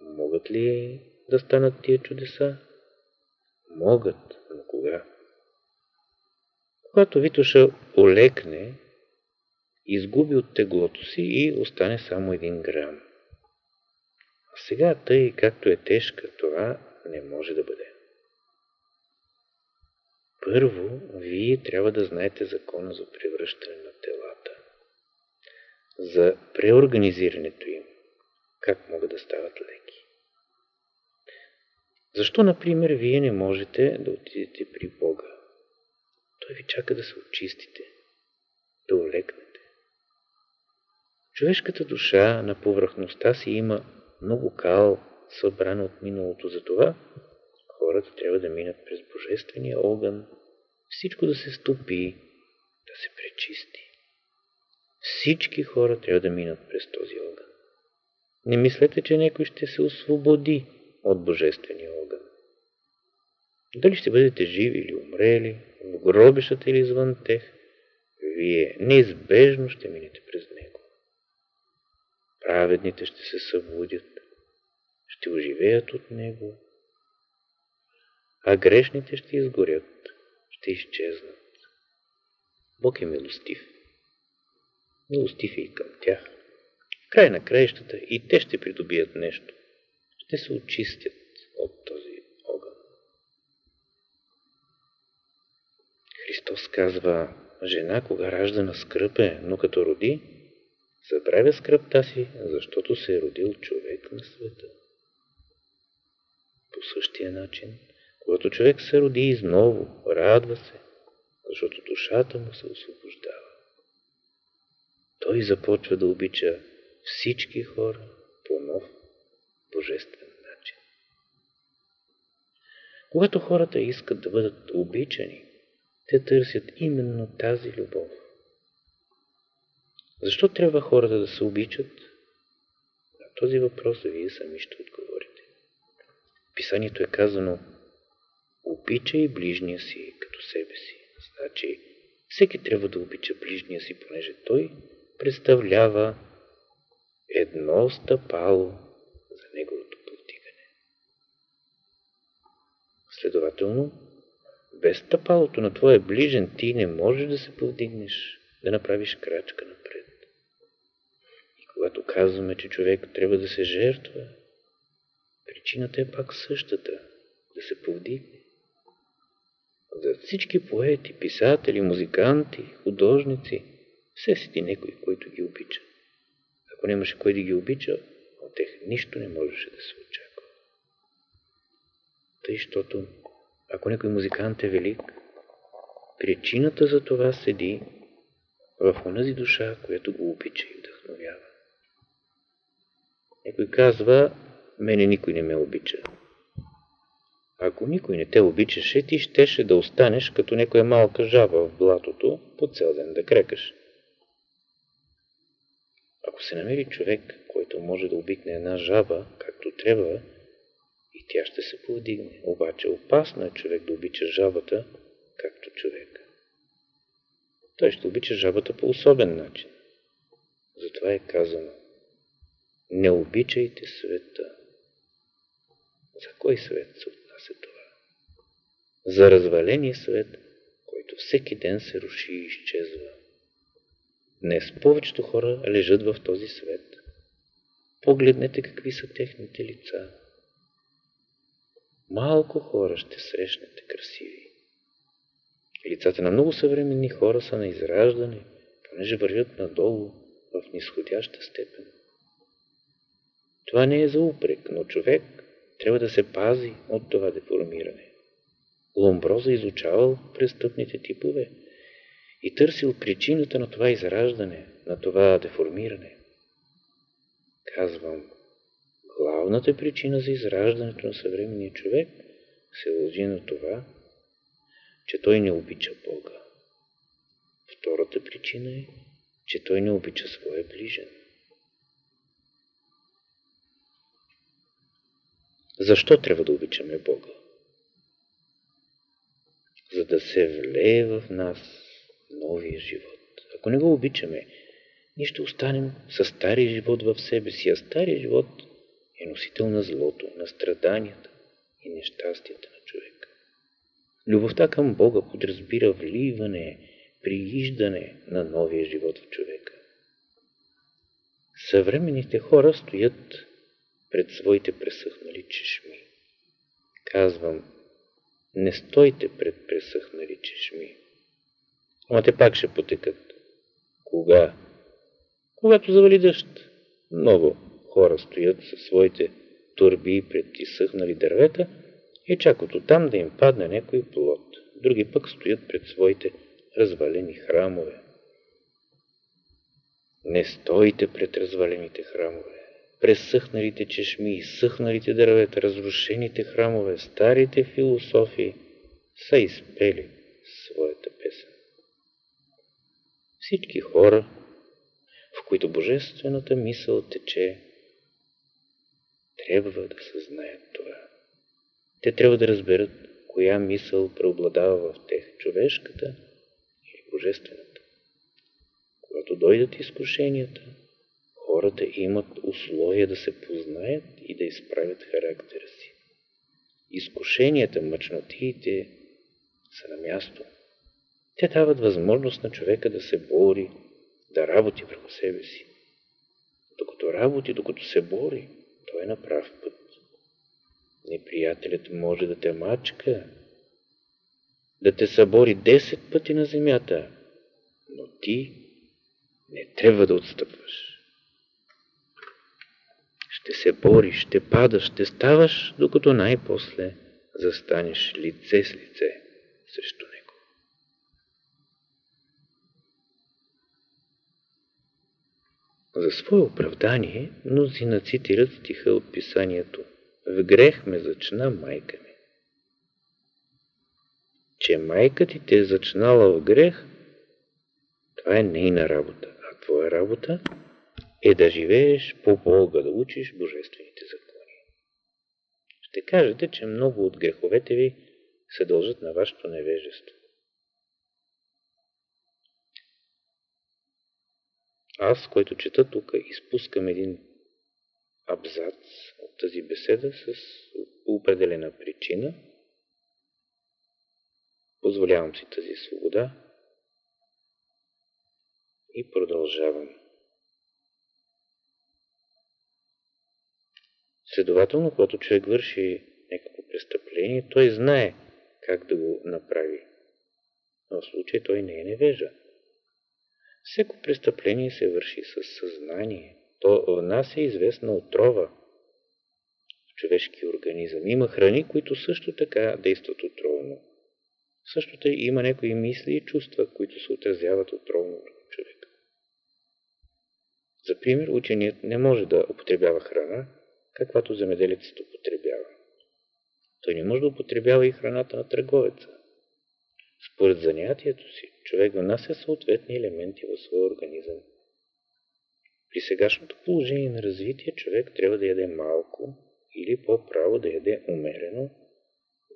могат ли да станат тия чудеса? Могат, но кога? Когато Витуша олекне, изгуби от теглото си и остане само един грам. А сега, тъй както е тежка, това не може да бъде. Първо, вие трябва да знаете закона за превръщане на за преорганизирането им, как могат да стават леки. Защо, например, вие не можете да отидете при Бога? Той ви чака да се очистите, да олекнете. Човешката душа на повърхността си има много кал, събран от миналото. За това хората трябва да минат през божествения огън, всичко да се стопи, да се пречисти. Всички хора трябва да минат през този огън. Не мислете, че някой ще се освободи от божествения огън. Дали ще бъдете живи или умрели, в гробищата или извън тех, вие неизбежно ще минете през него. Праведните ще се събудят, ще оживеят от него, а грешните ще изгорят, ще изчезнат. Бог е милостив. Милостив и към тях. Край на краищата и те ще придобият нещо. Ще се очистят от този огън. Христос казва, жена, кога ражда на скръп е, но като роди, забравя скръпта си, защото се е родил човек на света. По същия начин, когато човек се роди изново, радва се, защото душата му се освобождава. Той започва да обича всички хора по нов божествен начин. Когато хората искат да бъдат обичани, те търсят именно тази любов. Защо трябва хората да се обичат? На този въпрос вие сами ще отговорите. Писанието е казано Обичай ближния си като себе си. Значи, всеки трябва да обича ближния си, понеже той представлява едно стъпало за неговото повдигане. Следователно, без стъпалото на твоя ближен ти не можеш да се повдигнеш, да направиш крачка напред. И когато казваме, че човек трябва да се жертва, причината е пак същата – да се повдигне. За всички поети, писатели, музиканти, художници, все си ти някой, който ги обича. Ако нямаше кой да ги обича, от тех нищо не можеше да се очаква. Тъй, защото ако някой музикант е велик, причината за това седи в онази душа, която го обича и вдъхновява. Някой казва, мене никой не ме обича. Ако никой не те обичаше, ти щеше да останеш като някоя малка жаба в блатото, по цял ден да крекаш. Ако се намери човек, който може да обикне една жаба, както трябва, и тя ще се повдигне. Обаче опасно е човек да обича жабата, както човек. Той ще обича жабата по особен начин. Затова е казано Не обичайте света. За кой свет се отнася това? За разваления свет, който всеки ден се руши и изчезва. Днес повечето хора лежат в този свет. Погледнете какви са техните лица. Малко хора ще срещнете красиви. Лицата на много съвременни хора са на израждане, понеже вървят надолу в нисходяща степен. Това не е за упрек, но човек трябва да се пази от това деформиране. Ломброза изучавал престъпните типове и търсил причината на това израждане, на това деформиране. Казвам, главната причина за израждането на съвременния човек се лъжи на това, че той не обича Бога. Втората причина е, че той не обича своя ближен. Защо трябва да обичаме Бога? За да се влее в нас новия живот. Ако не го обичаме, ние ще останем със стария живот в себе си, а стария живот е носител на злото, на страданията и нещастията на човека. Любовта към Бога подразбира вливане, прииждане на новия живот в човека. Съвременните хора стоят пред своите пресъхнали чешми. Казвам, не стойте пред пресъхнали чешми. Ама те пак ще потекат. Кога? Когато завали дъжд. Много хора стоят със своите турби пред изсъхнали дървета и чакат оттам да им падне някой плод. Други пък стоят пред своите развалени храмове. Не стойте пред развалените храмове, пресъхналите чешми, изсъхналите дървета, разрушените храмове, старите философии са изпели своята. Всички хора, в които божествената мисъл тече, трябва да съзнаят това. Те трябва да разберат коя мисъл преобладава в тех, човешката или божествената. Когато дойдат изкушенията, хората имат условия да се познаят и да изправят характера си. Изкушенията, мъчнотиите са на място. Те дават възможност на човека да се бори, да работи върху себе си. Докато работи, докато се бори, той е на прав път. Неприятелят може да те мачка, да те събори 10 пъти на земята, но ти не трябва да отстъпваш. Ще се бориш, ще падаш, ще ставаш, докато най-после застанеш лице с лице срещу За свое оправдание мнозина цитират стиха от писанието «В грех ме зачна майка ми». Че майка ти те е зачнала в грех, това е нейна работа, а твоя работа е да живееш по Бога, да учиш божествените закони. Ще кажете, че много от греховете ви се дължат на вашето невежество. Аз, който чета тук, изпускам един абзац от тази беседа с определена причина. Позволявам си тази свобода и продължавам. Следователно, когато човек върши някакво престъпление, той знае как да го направи. Но в случай той не е невежа. Всеко престъпление се върши със съзнание. То в нас е известна отрова в човешки организъм. Има храни, които също така действат отровно. Същото има някои мисли и чувства, които се отразяват отровно върху човека. За пример, ученият не може да употребява храна, каквато земеделецът употребява. Той не може да употребява и храната на търговеца. Според занятието си, човек внася съответни елементи в своя организъм. При сегашното положение на развитие човек трябва да яде малко или по-право да яде умерено,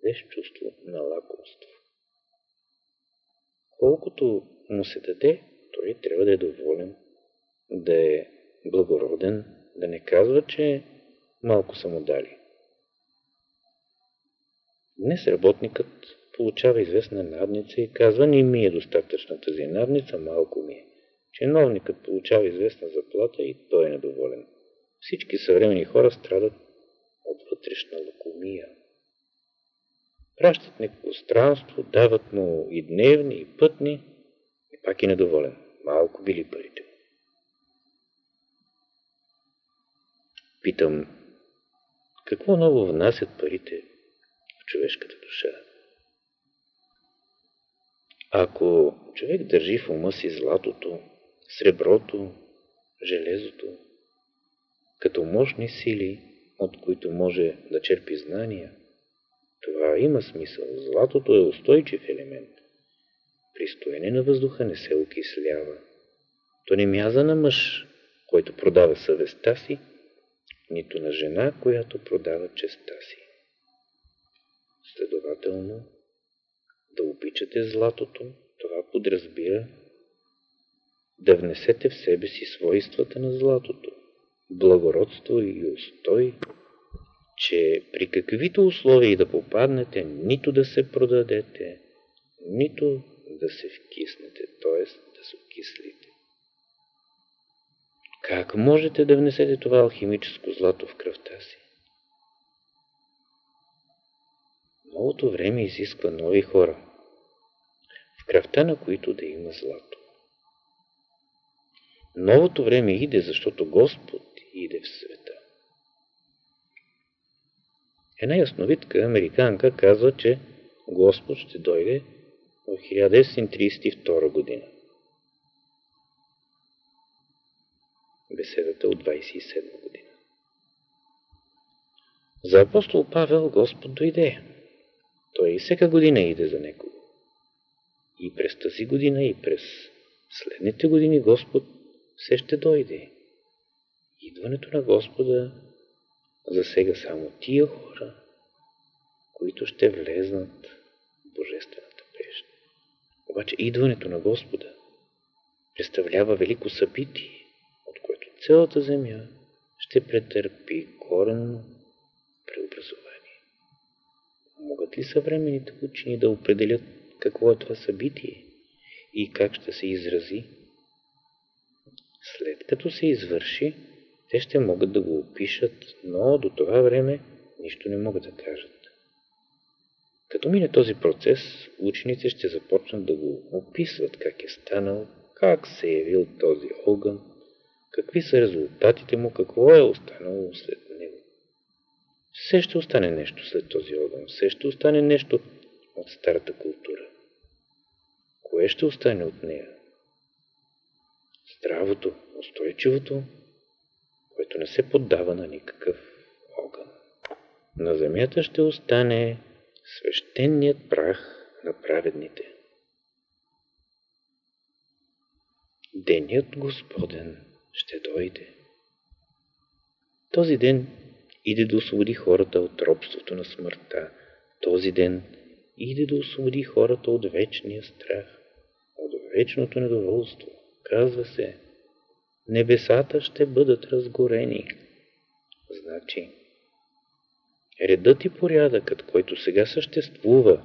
без чувство на лакомство. Колкото му се даде, той трябва да е доволен, да е благороден, да не казва, че малко са му дали. Днес работникът получава известна надница и казва, не ми е достатъчна тази надница, малко ми е. Чиновникът получава известна заплата и той е недоволен. Всички съвремени хора страдат от вътрешна лакомия. Пращат някакво странство, дават му и дневни, и пътни, и пак е недоволен. Малко били парите. Питам, какво ново внасят парите в човешката душа? Ако човек държи в ума си златото, среброто, железото, като мощни сили, от които може да черпи знания, това има смисъл. Златото е устойчив елемент. При стоене на въздуха не се окислява. То не мяза на мъж, който продава съвестта си, нито на жена, която продава честа си. Следователно, да обичате златото, това подразбира да внесете в себе си свойствата на златото, благородство и устой, че при каквито условия да попаднете, нито да се продадете, нито да се вкиснете, т.е. да се окислите. Как можете да внесете това алхимическо злато в кръвта си? Новото време изисква нови хора, в кръвта на които да има злато. Новото време иде, защото Господ иде в света. Една ясновидка, американка, казва, че Господ ще дойде в 1932 година. Беседата от 27 година. За апостол Павел Господ дойде. Той и всека година иде за некого. И през тази година, и през следните години Господ все ще дойде. Идването на Господа засега само тия хора, които ще влезнат в Божествената пеща. Обаче идването на Господа представлява велико събитие, от което цялата земя ще претърпи коренно преобразование. Могат ли съвременните учени да определят какво е това събитие и как ще се изрази? След като се извърши, те ще могат да го опишат, но до това време нищо не могат да кажат. Като мине този процес, ученици ще започнат да го описват как е станал, как се е явил този огън, какви са резултатите му, какво е останало след. Все ще остане нещо след този огън, все ще остане нещо от старата култура. Кое ще остане от нея? Здравото, устойчивото, което не се поддава на никакъв огън. На земята ще остане свещеният прах на праведните. Денят Господен ще дойде. Този ден иде да освободи хората от робството на смъртта. Този ден иде да освободи хората от вечния страх, от вечното недоволство. Казва се, небесата ще бъдат разгорени. Значи, редът и порядъкът, който сега съществува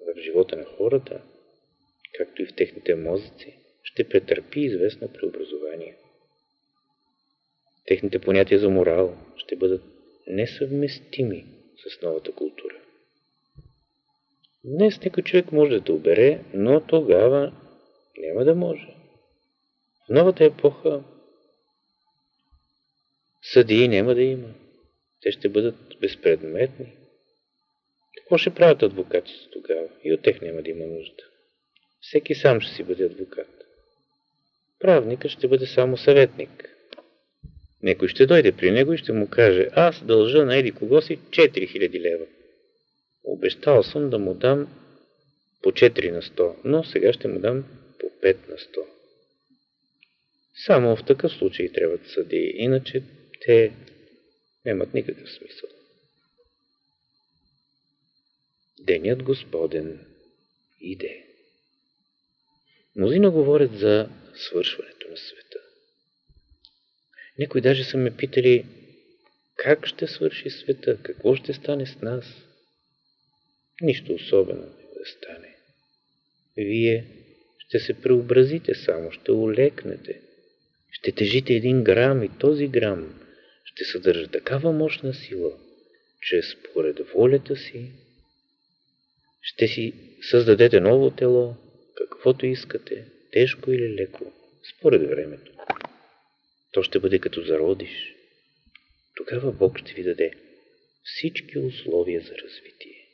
в живота на хората, както и в техните мозъци, ще претърпи известно преобразование. Техните понятия за морал ще бъдат несъвместими с новата култура. Днес някой човек може да те обере, но тогава няма да може. В новата епоха съдии няма да има. Те ще бъдат безпредметни. Какво ще правят адвокатите тогава? И от тях няма да има нужда. Всеки сам ще си бъде адвокат. Правникът ще бъде само съветник. Некой ще дойде при него и ще му каже, аз дължа на еди кого си 4000 лева. Обещал съм да му дам по 4 на 100, но сега ще му дам по 5 на 100. Само в такъв случай трябва да съди, иначе те нямат никакъв смисъл. Денят Господен иде. Мнозина говорят за свършването на света. Някои даже са ме питали, как ще свърши света, какво ще стане с нас. Нищо особено да стане. Вие ще се преобразите само, ще олекнете. Ще тежите един грам и този грам ще съдържа такава мощна сила, че според волята си ще си създадете ново тело, каквото искате, тежко или леко, според времето. То ще бъде като зародиш. Тогава Бог ще ви даде всички условия за развитие.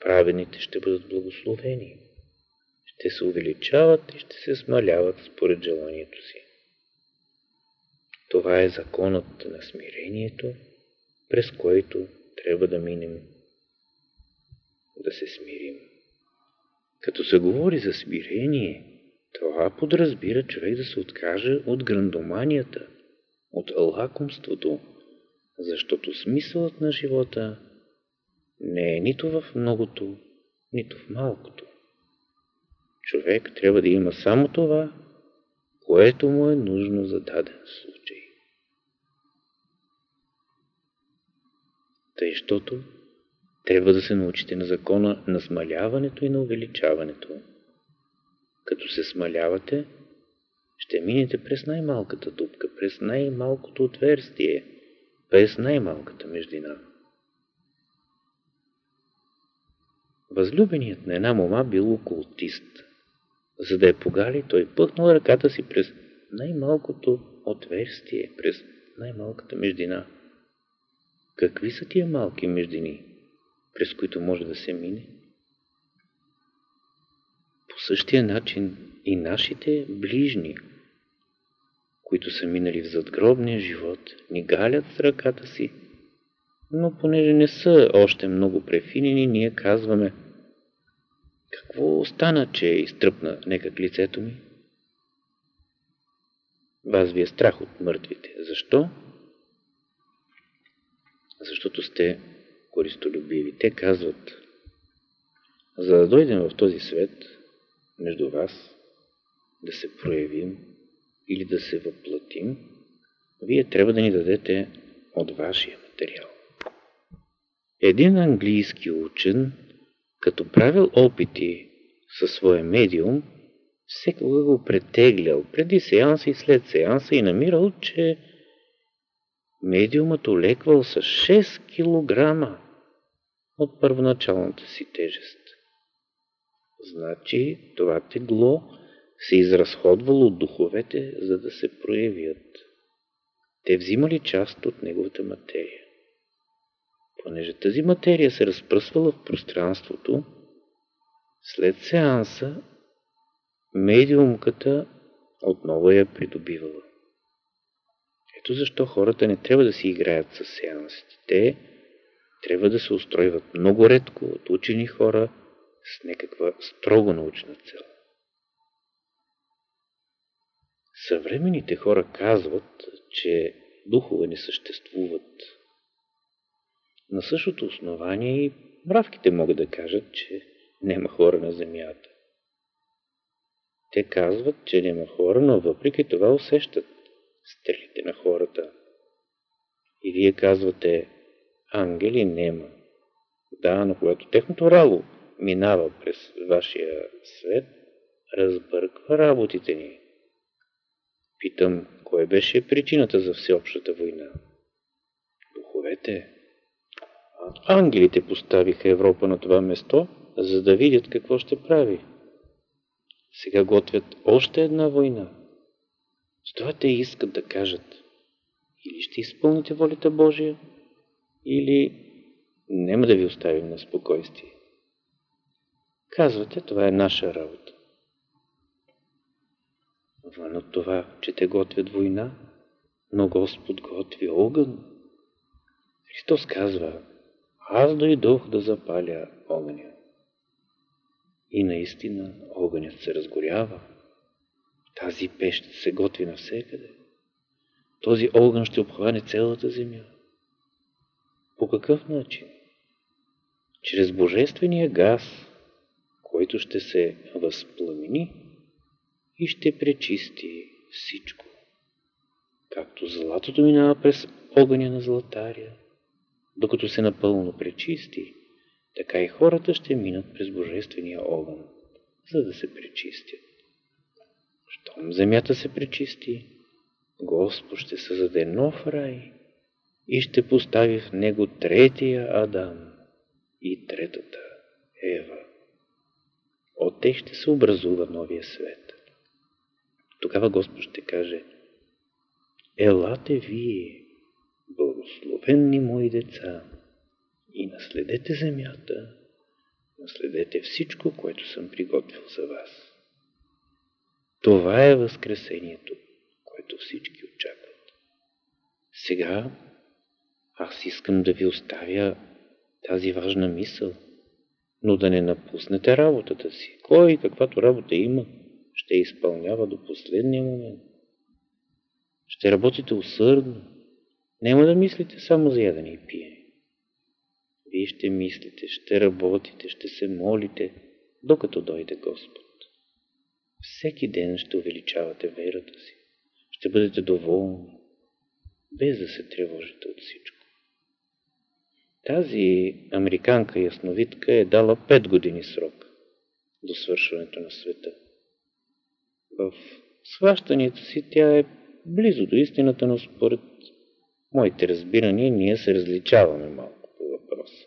Правените ще бъдат благословени. Ще се увеличават и ще се смаляват според желанието си. Това е законът на смирението, през който трябва да минем, да се смирим. Като се говори за смирение, това подразбира човек да се откаже от грандоманията, от лакомството, защото смисълът на живота не е нито в многото, нито в малкото. Човек трябва да има само това, което му е нужно за даден случай. Тъй, защото трябва да се научите на закона на смаляването и на увеличаването. Като се смалявате, ще минете през най-малката дупка, през най-малкото отверстие, през най-малката междина. Възлюбеният на една мома бил окултист. За да я погали, той пъхнал ръката си през най-малкото отверстие, през най-малката междина. Какви са тия малки междини, през които може да се мине? По същия начин и нашите ближни, които са минали в задгробния живот, ни галят с ръката си, но понеже не са още много префинени, ние казваме какво стана, че изтръпна некак лицето ми? Вас ви е страх от мъртвите. Защо? Защото сте користолюбиви. Те казват, за да дойдем в този свет, между вас, да се проявим или да се въплатим, вие трябва да ни дадете от вашия материал. Един английски учен, като правил опити със своя медиум, всекога го претеглял преди сеанса и след сеанса и намирал, че медиумът олеквал с 6 кг от първоначалната си тежест. Значи това тегло се изразходвало от духовете, за да се проявят. Те взимали част от неговата материя. Понеже тази материя се разпръсвала в пространството, след сеанса медиумката отново я придобивала. Ето защо хората не трябва да си играят с сеансите. Те трябва да се устройват много редко от учени хора с някаква строго научна цел. Съвременните хора казват, че духове не съществуват. На същото основание и мравките могат да кажат, че няма хора на земята. Те казват, че няма хора, но въпреки това усещат стрелите на хората. И вие казвате, ангели нема. Да, но когато техното рало минава през вашия свет, разбърква работите ни. Питам, кое беше причината за всеобщата война? Духовете. Ангелите поставиха Европа на това место, за да видят какво ще прави. Сега готвят още една война. С това те искат да кажат или ще изпълните волята Божия, или няма да ви оставим на спокойствие. Казвате, това е наша работа. Вън от това, че те готвят война, но Господ готви огън. Христос казва, аз дойдох да запаля огъня. И наистина огънят се разгорява. Тази пещ се готви навсекъде. Този огън ще обхване цялата земя. По какъв начин? Чрез божествения газ, който ще се възпламени и ще пречисти всичко. Както златото минава през огъня на златаря, докато се напълно пречисти, така и хората ще минат през божествения огън, за да се пречистят. Щом земята се пречисти, Господ ще създаде нов рай и ще постави в него третия Адам и третата Ева. От тех ще се образува новия свет. Тогава Господ ще каже Елате вие, благословенни мои деца, и наследете земята, наследете всичко, което съм приготвил за вас. Това е възкресението, което всички очакват. Сега аз искам да ви оставя тази важна мисъл, но да не напуснете работата си. Кой каквато работа има, ще изпълнява до последния момент. Ще работите усърдно. Няма да мислите само за ядене и пиене. Вие ще мислите, ще работите, ще се молите, докато дойде Господ. Всеки ден ще увеличавате верата си. Ще бъдете доволни, без да се тревожите от всичко. Тази американка ясновидка е дала 5 години срок до свършването на света. В схващането си тя е близо до истината, но според моите разбирания ние се различаваме малко по въпроса.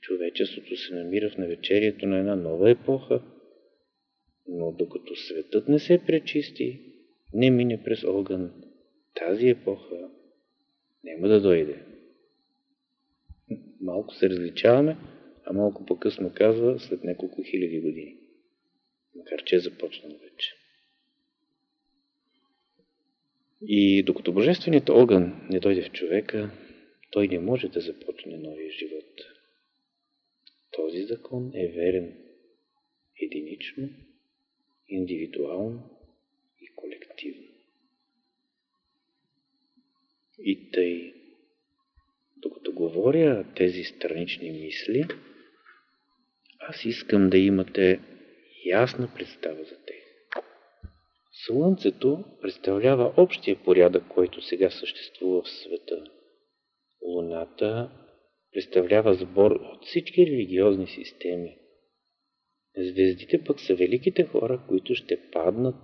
Човечеството се намира в навечерието на една нова епоха, но докато светът не се пречисти, не мине през огън, тази епоха няма да дойде. Малко се различаваме, а малко по-късно казва след няколко хиляди години. Макар че е започнал вече. И докато Божественият огън не дойде в човека, той не може да започне новия живот. Този закон е верен единично, индивидуално и колективно. И тъй, докато говоря тези странични мисли, аз искам да имате ясна представа за тях. Слънцето представлява общия порядък, който сега съществува в света. Луната представлява сбор от всички религиозни системи. Звездите пък са великите хора, които ще паднат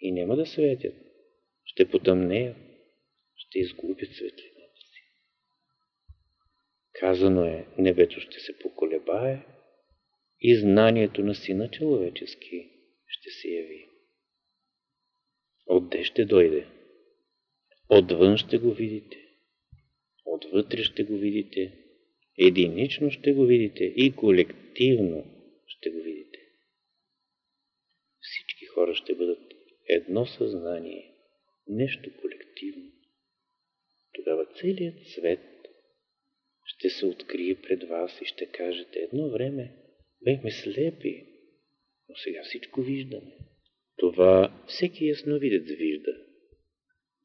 и няма да светят. Ще потъмнеят, ще изгубят светлината си. Казано е, небето ще се поколебае и знанието на сина човечески ще се яви. Отде ще дойде? Отвън ще го видите. Отвътре ще го видите. Единично ще го видите и колективно ще го видите. Всички хора ще бъдат едно съзнание, нещо колективно. Тогава целият свет ще се открие пред вас и ще кажете едно време бехме слепи, но сега всичко виждаме. Това всеки ясновидец вижда.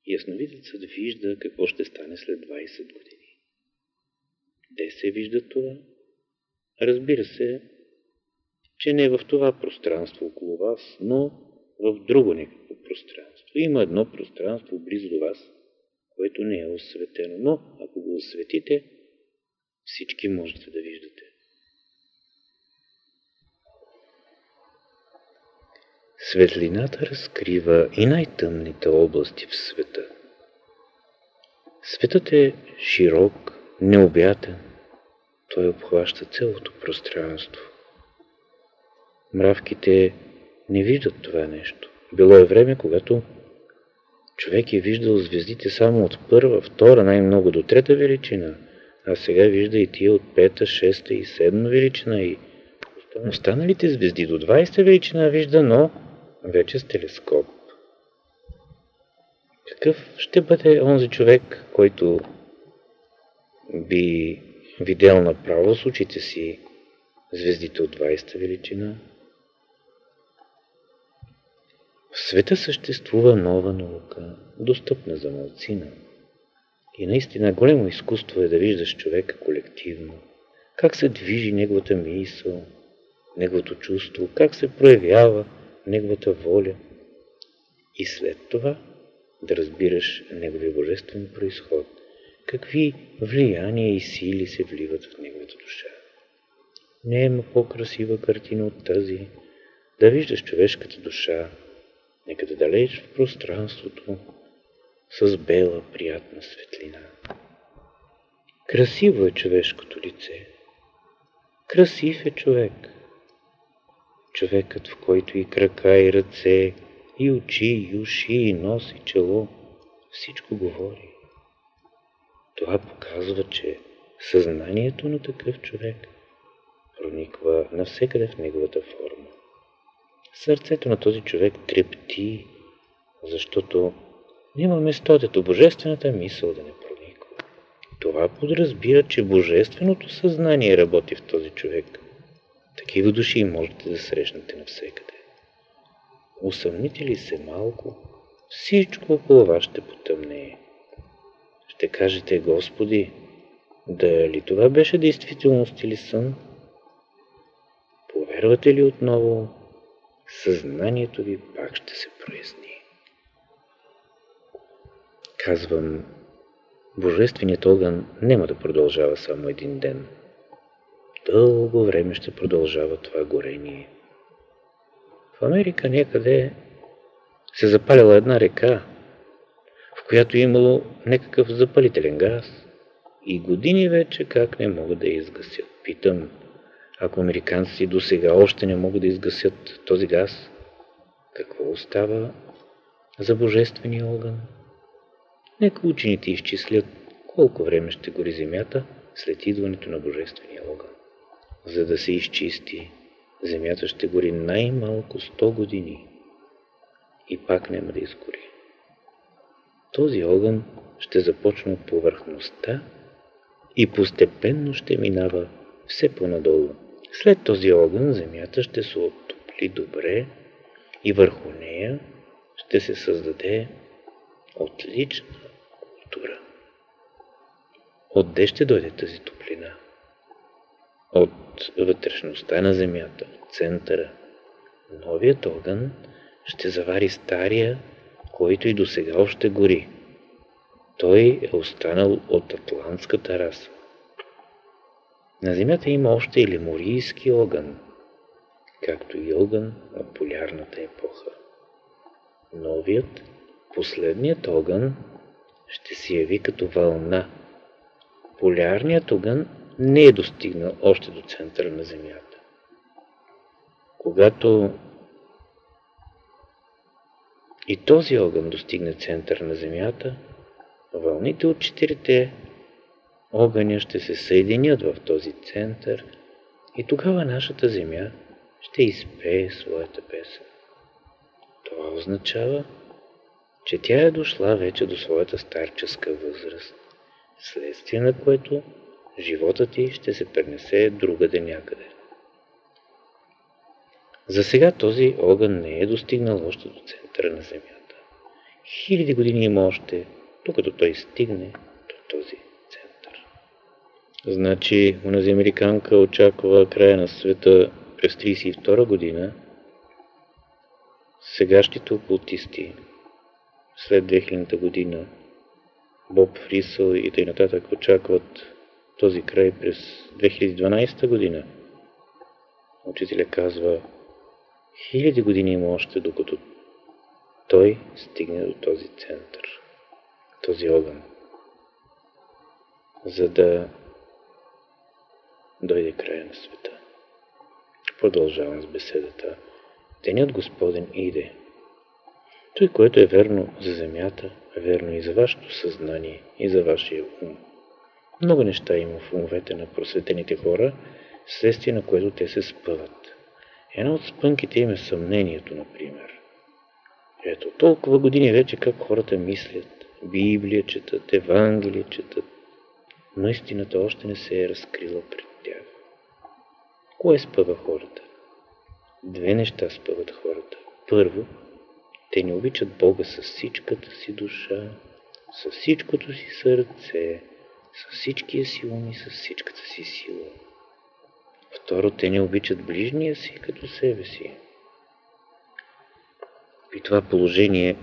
Ясновидецът вижда какво ще стане след 20 години. Де се вижда това? Разбира се, че не в това пространство около вас, но в друго някакво пространство. Има едно пространство близо до вас, което не е осветено, но ако го осветите, всички можете да виждате. Светлината разкрива и най-тъмните области в света. Светът е широк, необятен. Той обхваща цялото пространство. Мравките не виждат това нещо. Било е време, когато човек е виждал звездите само от първа, втора, най-много до трета величина, а сега вижда и тия от пета, шеста и седма величина и останалите звезди до 20 величина вижда, но вече с телескоп. Какъв ще бъде онзи човек, който би видял направо с очите си звездите от 20-та величина? В света съществува нова наука, достъпна за малцина. И наистина големо изкуство е да виждаш човека колективно, как се движи неговата мисъл, неговото чувство, как се проявява – Неговата воля. И след това да разбираш Неговия божествен происход, какви влияния и сили се вливат в Неговата душа. Не има по-красива картина от тази, да виждаш човешката душа, некъде далеч в пространството, с бела, приятна светлина. Красиво е човешкото лице. Красив е човек човекът, в който и крака, и ръце, и очи, и уши, и нос, и чело, всичко говори. Това показва, че съзнанието на такъв човек прониква навсекъде в неговата форма. Сърцето на този човек трепти, защото няма место, дето божествената мисъл да не прониква. Това подразбира, че божественото съзнание работи в този човек – такива души можете да срещнете навсекъде. Усъмните ли се малко, всичко около вас ще потъмнее. Ще кажете, Господи, дали това беше действителност или сън? Повярвате ли отново, съзнанието ви пак ще се проясни. Казвам, Божественият огън няма да продължава само един ден – Дълго време ще продължава това горение. В Америка някъде се запалила една река, в която е имало някакъв запалителен газ и години вече как не могат да я изгасят. Питам, ако американци до сега още не могат да изгасят този газ, какво остава за божествения огън? Нека учените изчислят колко време ще гори земята след идването на божествения огън. За да се изчисти, земята ще гори най-малко 100 години и пак няма да изгори. Този огън ще започне от повърхността и постепенно ще минава все по-надолу. След този огън земята ще се оттопли добре и върху нея ще се създаде отлична култура. Отде ще дойде тази топлина? От вътрешността на земята, от центъра. Новият огън ще завари стария, който и до сега още гори. Той е останал от атлантската раса. На Земята има още и леморийски огън, както и огън на полярната епоха. Новият, последният огън ще се яви като вълна. Полярният огън не е достигнал още до центъра на Земята. Когато и този огън достигне центъра на Земята, вълните от четирите огъня ще се съединят в този център и тогава нашата Земя ще изпее своята песен. Това означава, че тя е дошла вече до своята старческа възраст, следствие на което животът ти ще се пренесе другаде някъде. За сега този огън не е достигнал още до центъра на Земята. Хиляди години има още, докато той стигне до този център. Значи, унази американка очаква края на света през 1932 година, сегащите окултисти след 2000 година, Боб Фрисъл и т.н. очакват този край през 2012 година. Учителя казва, хиляди години има още, докато той стигне до този център, този огън, за да дойде края на света. Продължавам с беседата. Денят Господен иде. Той, което е верно за земята, е верно и за вашето съзнание, и за вашия ум. Много неща има в умовете на просветените хора, следствие на което те се спъват. Една от спънките им е съмнението, например. Ето, толкова години вече как хората мислят, Библия четат, Евангелие четат, но истината още не се е разкрила пред тях. Кое спъва хората? Две неща спъват хората. Първо, те не обичат Бога с всичката си душа, с всичкото си сърце, с всичкия си ум и с всичката си сила. Второ, те не обичат ближния си като себе си. При това положение,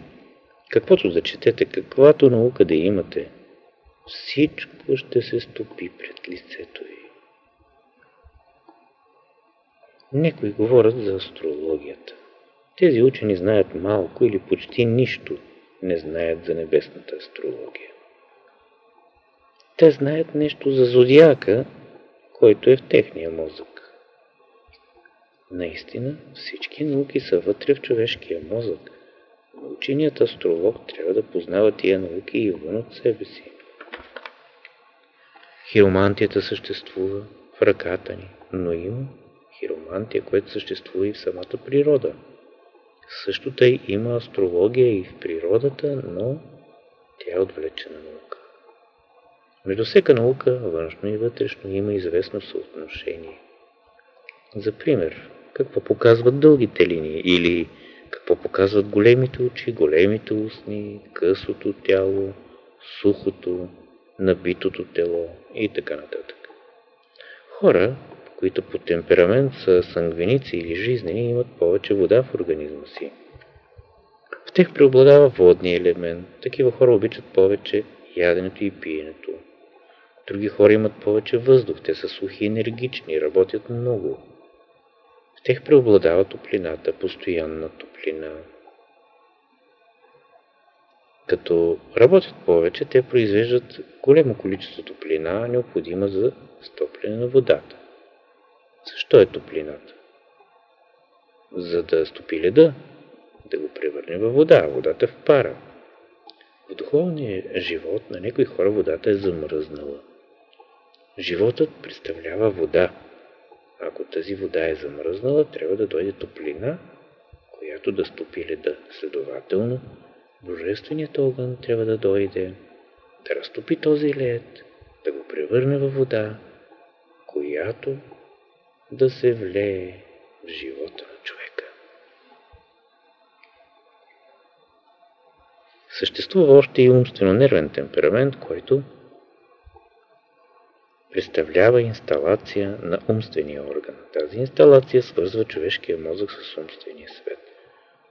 каквото да четете, каквато наука да имате, всичко ще се стопи пред лицето ви. Некои говорят за астрологията. Тези учени знаят малко или почти нищо не знаят за небесната астрология. Те знаят нещо за зодиака, който е в техния мозък. Наистина, всички науки са вътре в човешкия мозък, но ученият астролог трябва да познава тия науки и вън от себе си. Хиромантията съществува в ръката ни, но има хиромантия, което съществува и в самата природа. Също тъй има астрология и в природата, но тя е отвлечена наука. Между всека наука, външно и вътрешно, има известно съотношение. За пример, какво показват дългите линии или какво показват големите очи, големите устни, късото тяло, сухото, набитото тело и така нататък. Хора, които по темперамент са сангвиници или жизнени, имат повече вода в организма си. В тях преобладава водния елемент. Такива хора обичат повече яденето и пиенето. Други хора имат повече въздух, те са сухи и енергични, работят много. В тях преобладава топлината, постоянна топлина. Като работят повече, те произвеждат големо количество топлина, необходима за стопляне на водата. Защо е топлината? За да стопи леда, да го превърне във вода, водата в пара. В духовния живот на някои хора водата е замръзнала. Животът представлява вода. Ако тази вода е замръзнала, трябва да дойде топлина, която да стопи леда. Следователно, Божественият огън трябва да дойде, да разтопи този лед, да го превърне във вода, която да се влее в живота на човека. Съществува още и умствено-нервен темперамент, който представлява инсталация на умствения орган. Тази инсталация свързва човешкия мозък с умствения свет,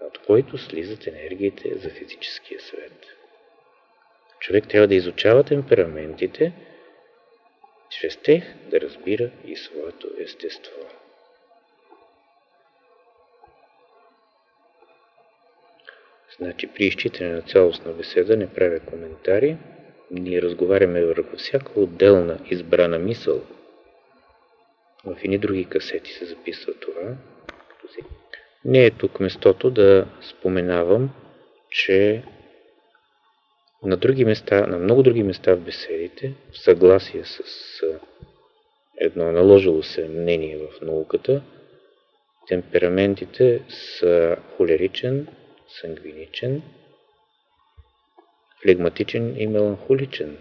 от който слизат енергиите за физическия свет. Човек трябва да изучава темпераментите, чрез тях да разбира и своето естество. Значи при изчитане на цялостна беседа не правя коментари, ние разговаряме върху всяка отделна избрана мисъл. В едни други касети се записва това. Не е тук местото да споменавам, че на други места, на много други места в беседите, в съгласие с едно наложило се мнение в науката, темпераментите са холеричен, сангвиничен, флегматичен и меланхоличен,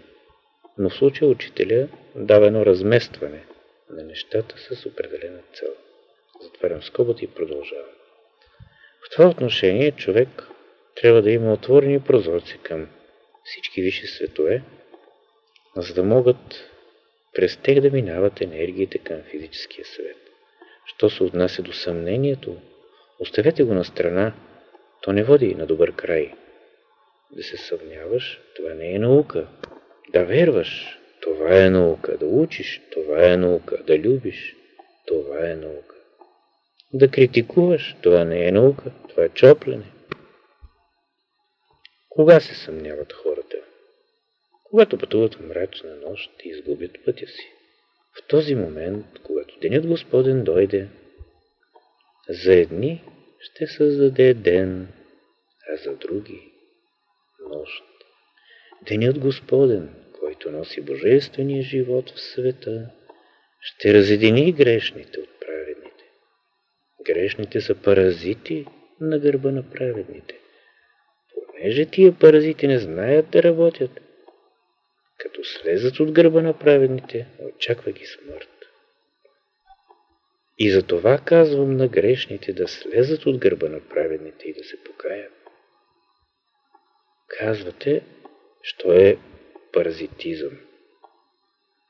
но в случая учителя дава едно разместване на нещата с определена цел. Затварям скобата и продължавам. В това отношение човек трябва да има отворени прозорци към всички висши светове, за да могат през тях да минават енергиите към физическия свет. Що се отнася до съмнението, оставете го на страна, то не води на добър край. Да се съмняваш, това не е наука. Да верваш, това е наука. Да учиш, това е наука. Да любиш, това е наука. Да критикуваш, това не е наука. Това е чоплене. Кога се съмняват хората? Когато пътуват в мрачна нощ и изгубят пътя си. В този момент, когато Денят Господен дойде, за едни ще създаде ден, а за други нощ. Денят Господен, който носи божествения живот в света, ще разедини грешните от праведните. Грешните са паразити на гърба на праведните. Понеже тия паразити не знаят да работят, като слезат от гърба на праведните, очаква ги смърт. И за това казвам на грешните да слезат от гърба на праведните и да се покаят. Казвате, що е паразитизъм.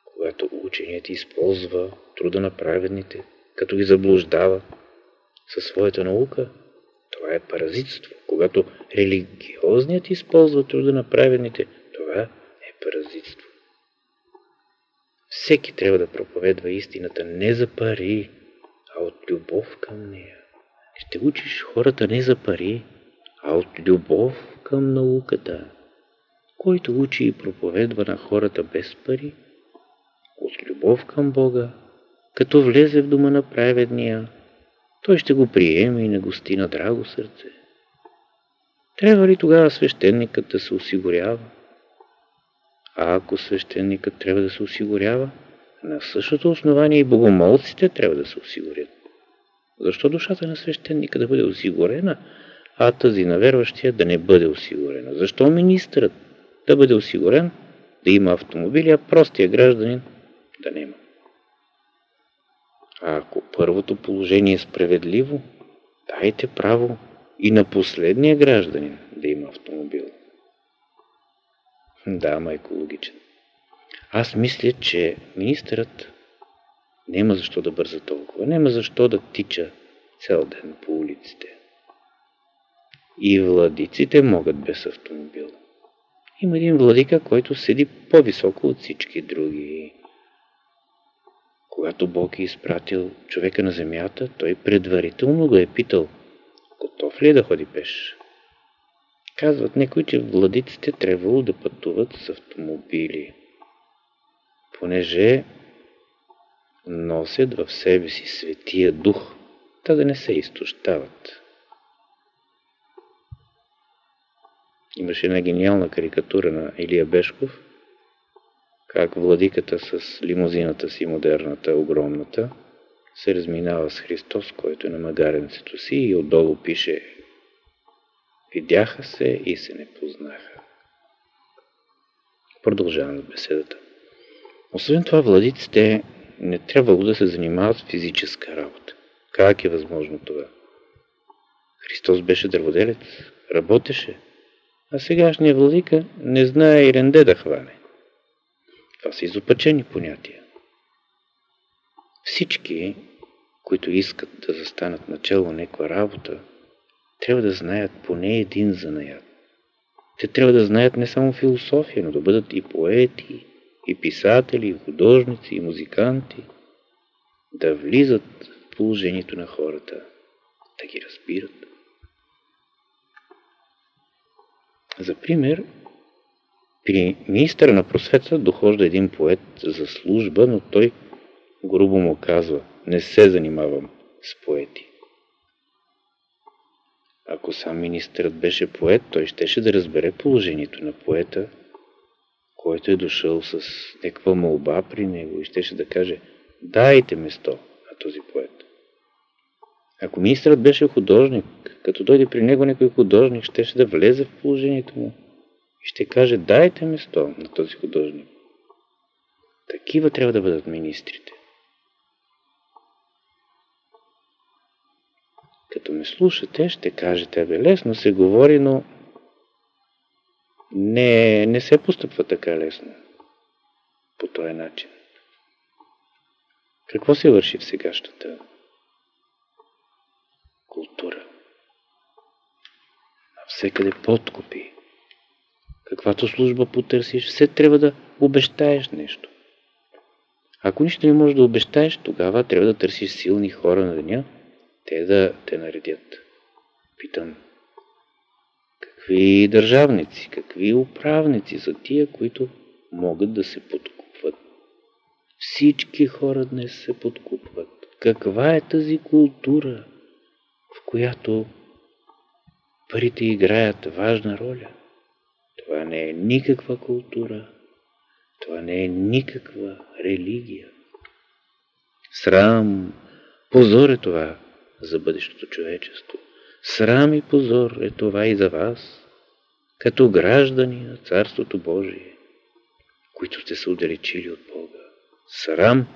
Когато ученият използва труда на праведните, като ги заблуждава със своята наука, това е паразитство. Когато религиозният използва труда на праведните, това е паразитство. Всеки трябва да проповедва истината не за пари, а от любов към нея. Ще учиш хората не за пари, а от любов към науката. Който учи и проповедва на хората без пари, от любов към Бога, като влезе в дома на праведния, той ще го приеме и не гости на драго сърце. Трябва ли тогава свещеникът да се осигурява? А ако свещеникът трябва да се осигурява, на същото основание и богомолците трябва да се осигурят. Защо душата на свещеника да бъде осигурена, а тази на верващия да не бъде осигурена? Защо министърът да бъде осигурен, да има автомобили, а простия гражданин да няма? А ако първото положение е справедливо, дайте право и на последния гражданин да има автомобил. Да, ма екологичен. Аз мисля, че министърът няма защо да бърза толкова, няма защо да тича цял ден по улиците. И владиците могат без автомобил. Има един владика, който седи по-високо от всички други. Когато Бог е изпратил човека на земята, той предварително го е питал, готов ли е да ходи пеш? Казват някои, че владиците трябвало да пътуват с автомобили, понеже носят в себе си светия дух, та да не се изтощават. Имаше една гениална карикатура на Илия Бешков, как владиката с лимузината си, модерната, огромната, се разминава с Христос, който е на магаренцето си и отдолу пише Видяха се и се не познаха. Продължаваме беседата. Освен това, владиците не трябвало да се занимават с физическа работа. Как е възможно това? Христос беше дърводелец, работеше, а сегашният владика не знае и ренде да хване. Това са изопачени понятия. Всички, които искат да застанат начало някаква работа, трябва да знаят поне един занаят. Те трябва да знаят не само философия, но да бъдат и поети, и писатели, и художници, и музиканти, да влизат в положението на хората, да ги разбират. За пример, при министъра на просвета дохожда един поет за служба, но той грубо му казва, не се занимавам с поети. Ако сам министърът беше поет, той щеше да разбере положението на поета, който е дошъл с някаква молба при него и щеше да каже дайте место на този поет. Ако министърът беше художник, като дойде при него някой художник, щеше да влезе в положението му и ще каже дайте место на този художник. Такива трябва да бъдат министрите. Като ме слушате, ще кажете, бе, лесно се говори, но не, не се постъпва така лесно. По този начин. Какво се върши в сегашната култура? Навсекъде подкупи. Каквато служба потърсиш, все трябва да обещаеш нещо. Ако нищо не можеш да обещаеш, тогава трябва да търсиш силни хора на деня, те да те наредят. Питам, какви държавници, какви управници са тия, които могат да се подкупват? Всички хора днес се подкупват. Каква е тази култура, в която парите играят важна роля? Това не е никаква култура, това не е никаква религия. Срам, позор е това, за бъдещото човечество. Срам и позор е това и за вас, като граждани на Царството Божие, които сте се отдалечили от Бога. Срам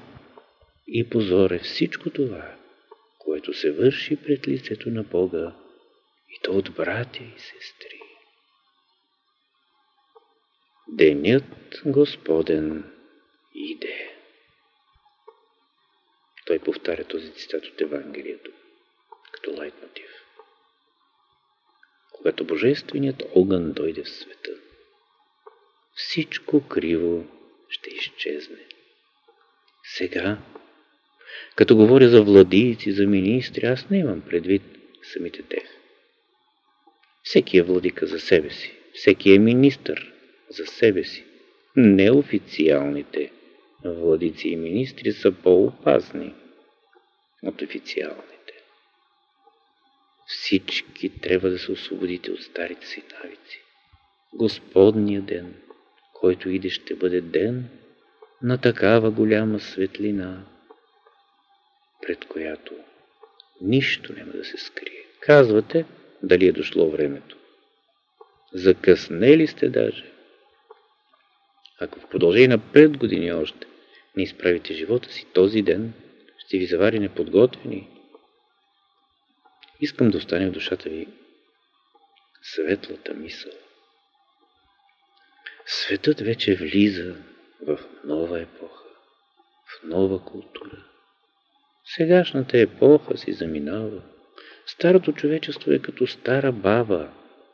и позор е всичко това, което се върши пред лицето на Бога и то от братя и сестри. Денят Господен иде. Той повтаря този цитат от Евангелието като лайтмотив. Когато Божественият огън дойде в света, всичко криво ще изчезне. Сега, като говоря за владийци, за министри, аз не имам предвид самите тех. Всеки е владика за себе си, всеки е министър за себе си. Неофициалните владици и министри са по-опасни от официални. Всички трябва да се освободите от старите си навици. Господния ден, който иде, ще бъде ден на такава голяма светлина, пред която нищо няма да се скрие. Казвате, дали е дошло времето. Закъснели сте даже. Ако в продължение на 5 години още не изправите живота си, този ден ще ви завари неподготвени, Искам да остане в душата ви светлата мисъл. Светът вече влиза в нова епоха, в нова култура. Сегашната епоха си заминава. Старото човечество е като стара баба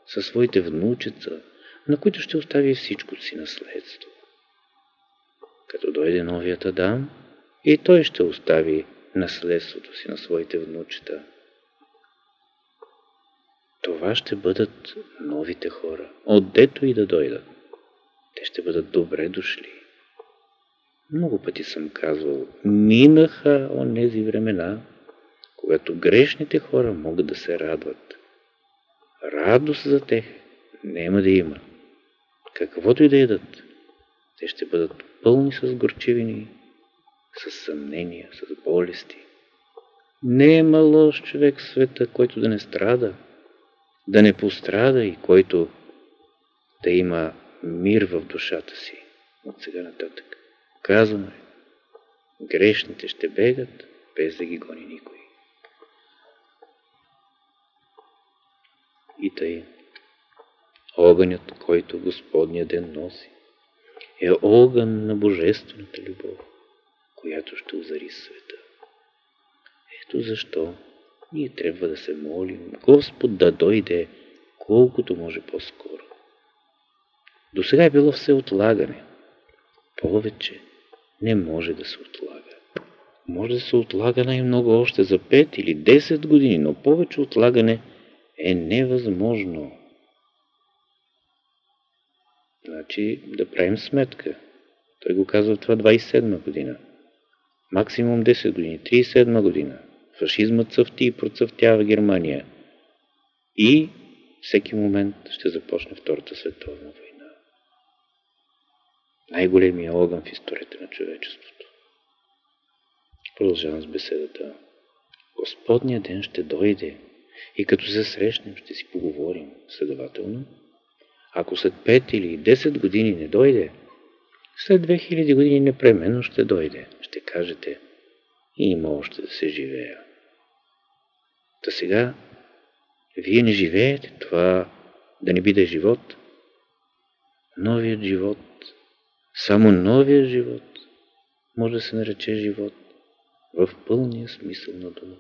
със своите внучеца, на които ще остави всичко си наследство. Като дойде новият Адам, и той ще остави наследството си на своите внучета – Това ще бъдат новите хора, отдето и да дойдат. Те ще бъдат добре дошли. Много пъти съм казвал, минаха онези времена, когато грешните хора могат да се радват. Радост за тях няма да има. Каквото и да ядат, те ще бъдат пълни с горчивини, с съмнения, с болести. Не е лош човек в света, който да не страда, да не пострада и който да има мир в душата си от сега нататък. Казваме, грешните ще бегат, без да ги гони никой. И тъй, огънят, който Господния ден носи, е огън на божествената любов, която ще озари света. Ето защо ние трябва да се молим Господ да дойде колкото може по-скоро. До сега е било все отлагане. Повече не може да се отлага. Може да се отлага най-много още за 5 или 10 години, но повече отлагане е невъзможно. Значи да правим сметка. Той го казва това 27 година. Максимум 10 години, 37 година. Фашизмът цъфти и процъфтява Германия. И всеки момент ще започне Втората световна война. Най-големия огън в историята на човечеството. Продължавам с беседата. Господния ден ще дойде и като се срещнем ще си поговорим. Следователно, ако след 5 или 10 години не дойде, след 2000 години непременно ще дойде. Ще кажете, и има още да се живея. Та сега, вие не живеете това да не биде живот. Новият живот, само новият живот може да се нарече живот в пълния смисъл на думата.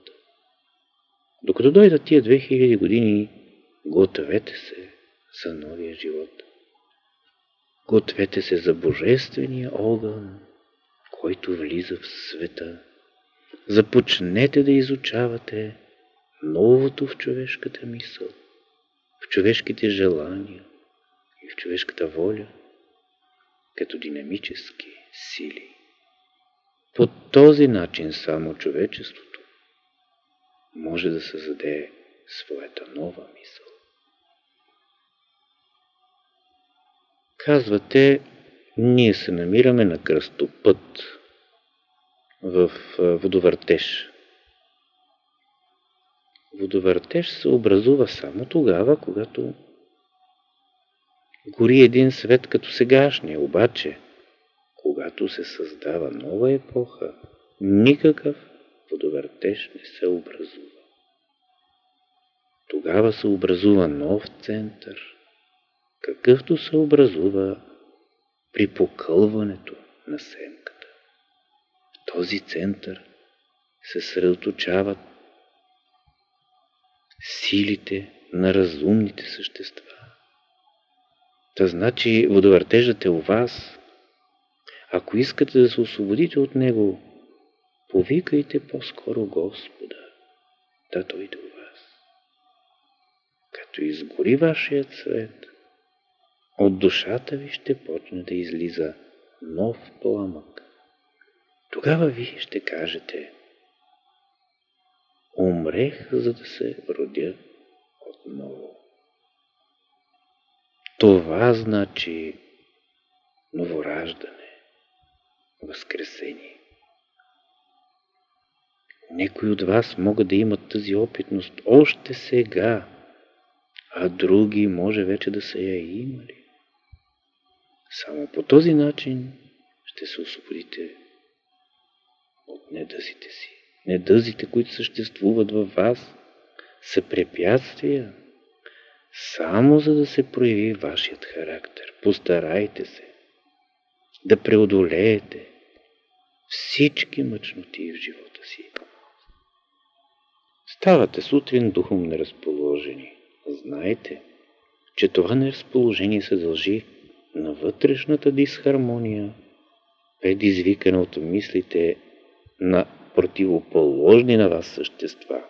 Докато дойдат тия 2000 години, гответе се за новия живот. Гответе се за божествения огън, който влиза в света. Започнете да изучавате новото в човешката мисъл, в човешките желания и в човешката воля, като динамически сили. По този начин само човечеството може да създаде своята нова мисъл. Казвате, ние се намираме на кръстопът в водовъртеж. Водовъртеж се образува само тогава, когато гори един свет като сегашния, обаче, когато се създава нова епоха, никакъв водовъртеж не се образува. Тогава се образува нов център, какъвто се образува при покълването на семката. В този център се средоточават силите на разумните същества. Та значи водовъртежът е у вас. Ако искате да се освободите от него, повикайте по-скоро Господа да дойде у вас. Като изгори вашият свет, от душата ви ще почне да излиза нов пламък. Тогава вие ще кажете Умрех, за да се родя отново. Това значи новораждане, възкресение. Некои от вас могат да имат тази опитност още сега, а други може вече да са я имали. Само по този начин ще се освободите от недъзите си. Недъзите, които съществуват във вас, са препятствия, само за да се прояви вашият характер. Постарайте се да преодолеете всички мъчноти в живота си. Ставате сутрин духом неразположени. Знайте, че това неразположение се дължи на вътрешната дисхармония, предизвикана от мислите на противоположни на вас същества.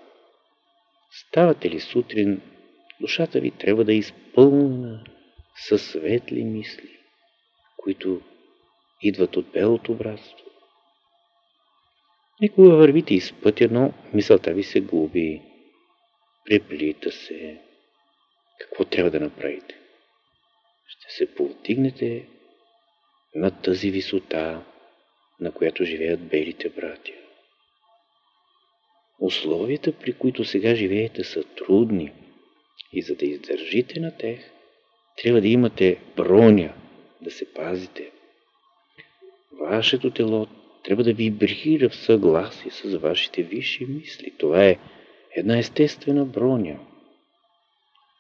Ставате ли сутрин Душата ви трябва да е изпълнена със светли мисли, които идват от белото братство. Никога вървите из пътя, но мисълта ви се губи, преплита се. Какво трябва да направите? Ще се повдигнете на тази висота, на която живеят белите братя. Условията, при които сега живеете, са трудни и за да издържите на тях, трябва да имате броня, да се пазите. Вашето тело трябва да вибрира в съгласие с вашите висши мисли. Това е една естествена броня.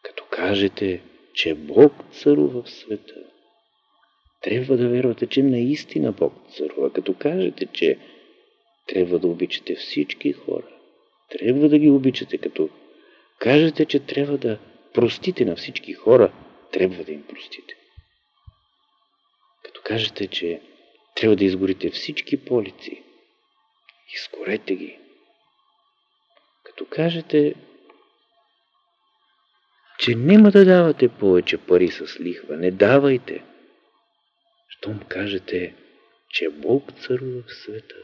Като кажете, че Бог царува в света, трябва да вярвате, че наистина Бог царува. Като кажете, че трябва да обичате всички хора, трябва да ги обичате. Като кажете, че трябва да простите на всички хора, трябва да им простите. Като кажете, че трябва да изгорите всички полици, изгорете ги. Като кажете, че няма да давате повече пари с лихва, не давайте. Щом кажете, че Бог царува в света,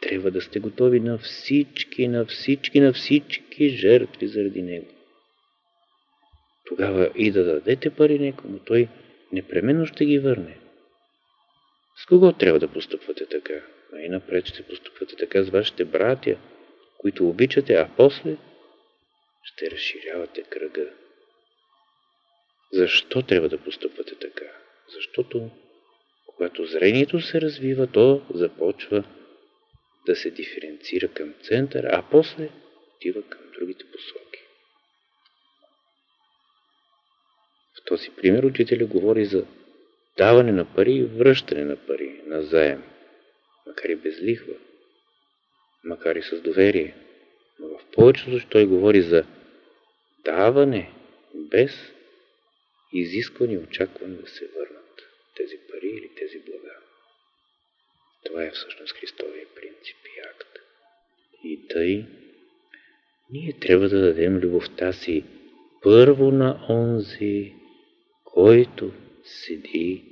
трябва да сте готови на всички, на всички, на всички жертви заради Него. Тогава и да дадете пари некому, той непременно ще ги върне. С кого трябва да постъпвате така? Най-напред ще постъпвате така с вашите братя, които обичате, а после ще разширявате кръга. Защо трябва да постъпвате така? Защото когато зрението се развива, то започва да се диференцира към център, а после отива към другите посоки. В този пример учителя говори за даване на пари и връщане на пари на заем, макар и без лихва, макар и с доверие. Но в повечето той говори за даване без изискване и очакване да се върнат тези пари или тези блага. Това е всъщност Христовия принцип и акт. И тъй, ние трябва да дадем любовта си първо на онзи, който седи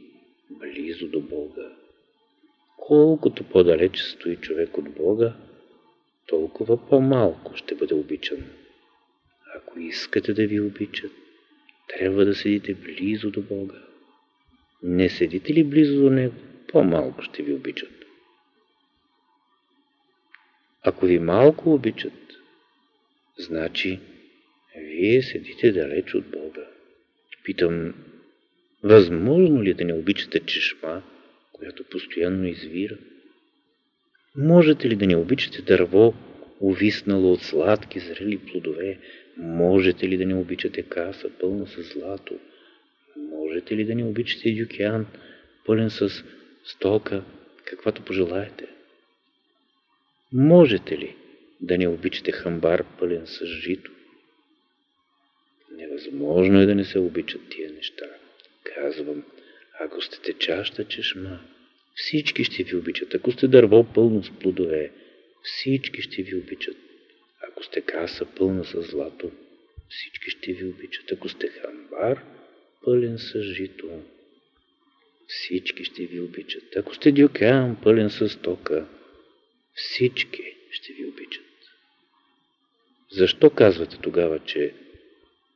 близо до Бога. Колкото по-далеч стои човек от Бога, толкова по-малко ще бъде обичан. Ако искате да ви обичат, трябва да седите близо до Бога. Не седите ли близо до Него, по-малко ще ви обичат. Ако ви малко обичат, значи вие седите далеч от Бога. Питам, възможно ли е да не обичате чешма, която постоянно извира? Можете ли да не обичате дърво, увиснало от сладки зрели плодове? Можете ли да не обичате каса, пълна с злато? Можете ли да не обичате дюкян, пълен с стока, каквато пожелаете? Можете ли да не обичате хамбар, пълен с жито? Невъзможно е да не се обичат тия неща. Казвам, ако сте течаща чешма, всички ще ви обичат. Ако сте дърво пълно с плодове, всички ще ви обичат. Ако сте каса пълна с злато, всички ще ви обичат. Ако сте хамбар, пълен с жито, всички ще ви обичат. Ако сте дюкян, пълен с тока, всички ще ви обичат. Защо казвате тогава, че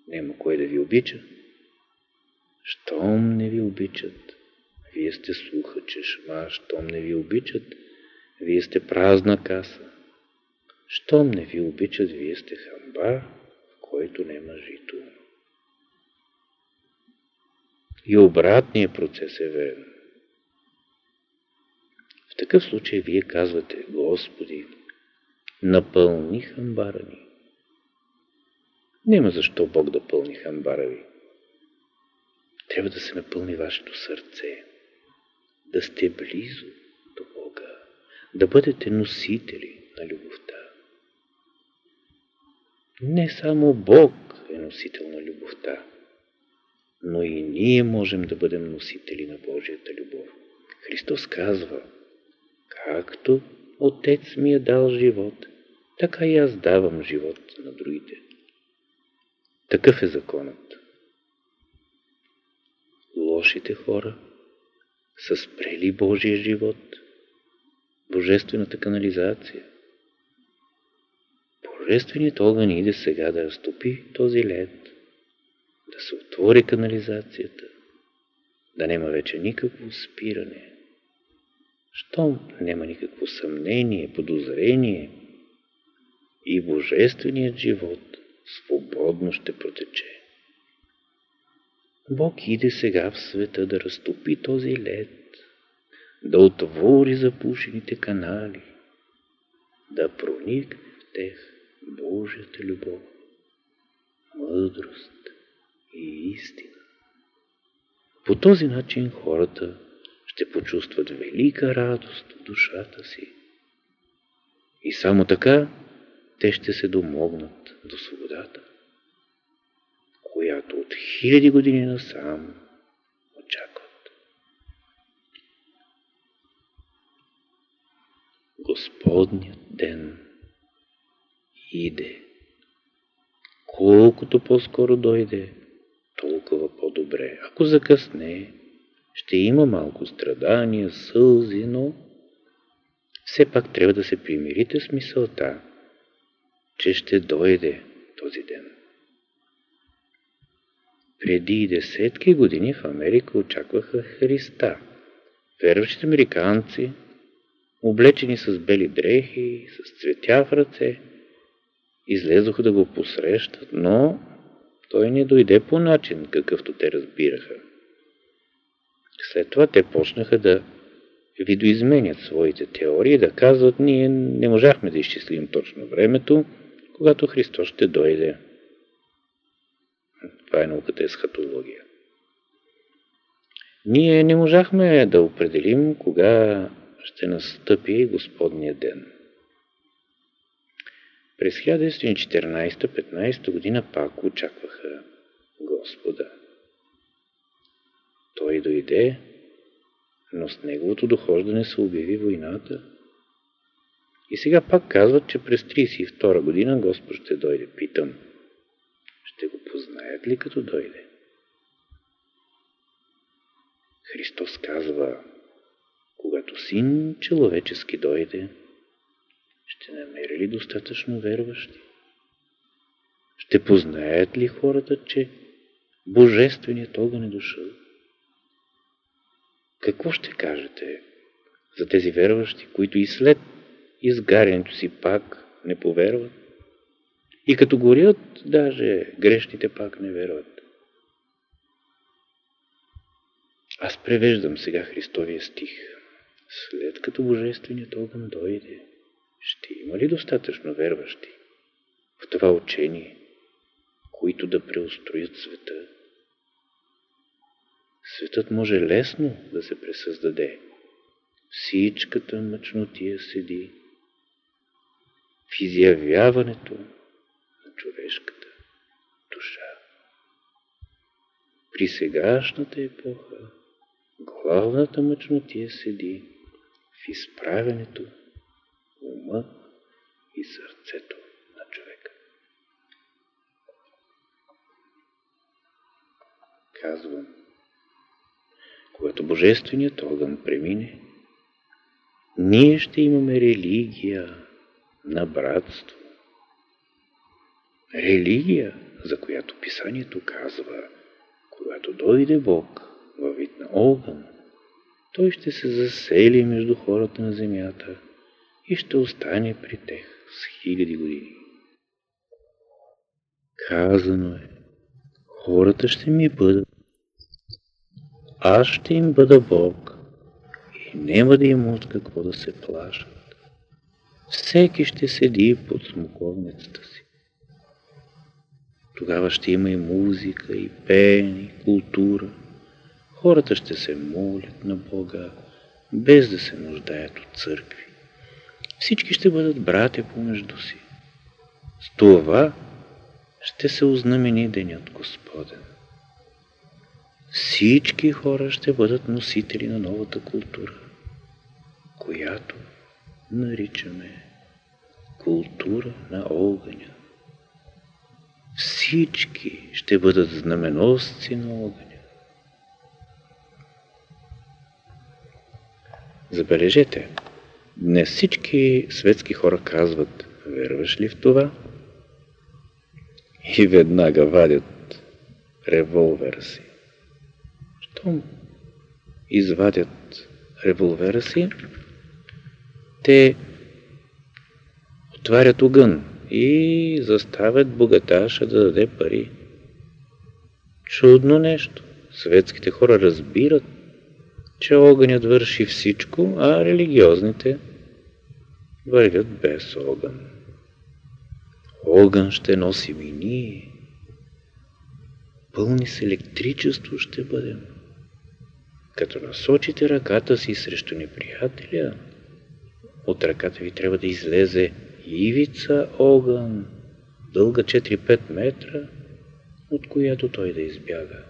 няма кой да ви обича? Щом не ви обичат, вие сте слуха чешма, щом не ви обичат, вие сте празна каса. Щом не ви обичат, вие сте хамбар, в който нема жито. И обратният процес е верен. В такъв случай вие казвате, Господи, напълни хамбара ни. Няма защо Бог да пълни хамбара ви. Трябва да се напълни вашето сърце, да сте близо до Бога, да бъдете носители на любовта. Не само Бог е носител на любовта, но и ние можем да бъдем носители на Божията любов. Христос казва, както Отец ми е дал живот, така и аз давам живот на другите. Такъв е законът. Лошите хора са спрели Божия живот, божествената канализация. Божественият огън иде сега да разтопи този лед, да се отвори канализацията, да няма вече никакво спиране. Щом няма никакво съмнение, подозрение и божественият живот свободно ще протече. Бог иде сега в света да разтопи този лед, да отвори запушените канали, да проникне в тех Божията любов, мъдрост и истина. По този начин хората ще почувстват велика радост в душата си. И само така те ще се домогнат до свободата, хиляди години насам очакват. Господният ден иде. Колкото по-скоро дойде, толкова по-добре. Ако закъсне, ще има малко страдания, сълзи, но все пак трябва да се примирите с мисълта, че ще дойде този ден. Преди десетки години в Америка очакваха Христа. Верващите американци, облечени с бели дрехи, с цветя в ръце, излезоха да го посрещат, но той не дойде по начин, какъвто те разбираха. След това те почнаха да видоизменят своите теории, да казват, ние не можахме да изчислим точно времето, когато Христос ще дойде. Това е науката есхатология. Ние не можахме да определим кога ще настъпи Господния ден. През 1914-15 година пак очакваха Господа. Той дойде, но с неговото дохождане се обяви войната. И сега пак казват, че през 32 година Господ ще дойде. Питам, ще го познаят ли като дойде? Христос казва, когато син човечески дойде, ще намери ли достатъчно верващи? Ще познаят ли хората, че Божественият огън е дошъл? Какво ще кажете за тези верващи, които и след изгарянето си пак не повярват? И като горят, даже грешните пак не верват. Аз превеждам сега Христовия стих. След като Божественият огън дойде, ще има ли достатъчно верващи в това учение, които да преустроят света? Светът може лесно да се пресъздаде. Всичката мъчнотия седи в изявяването човешката душа. При сегашната епоха главната мъчнотия седи в изправенето ума и сърцето на човека. Казвам, когато Божественият огън премине, ние ще имаме религия на братство. Религия, за която писанието казва, когато дойде Бог във вид на огън, той ще се засели между хората на земята и ще остане при тех с хиляди години. Казано е, хората ще ми бъдат, аз ще им бъда Бог и няма да има от какво да се плашат. Всеки ще седи под смоковницата си. Тогава ще има и музика, и пеене, и култура. Хората ще се молят на Бога, без да се нуждаят от църкви. Всички ще бъдат братя помежду си. С това ще се ознамени Денят Господен. Всички хора ще бъдат носители на новата култура, която наричаме култура на огъня. Всички ще бъдат знаменосци на огъня. Забележете, днес всички светски хора казват, верваш ли в това? И веднага вадят револвера си. Щом извадят револвера си, те отварят огън и заставят богаташа да даде пари. Чудно нещо. Светските хора разбират, че огънят върши всичко, а религиозните вървят без огън. Огън ще носим и ние. Пълни с електричество ще бъдем. Като насочите ръката си срещу неприятеля, от ръката ви трябва да излезе ивица огън, дълга 4-5 метра, от която той да избяга.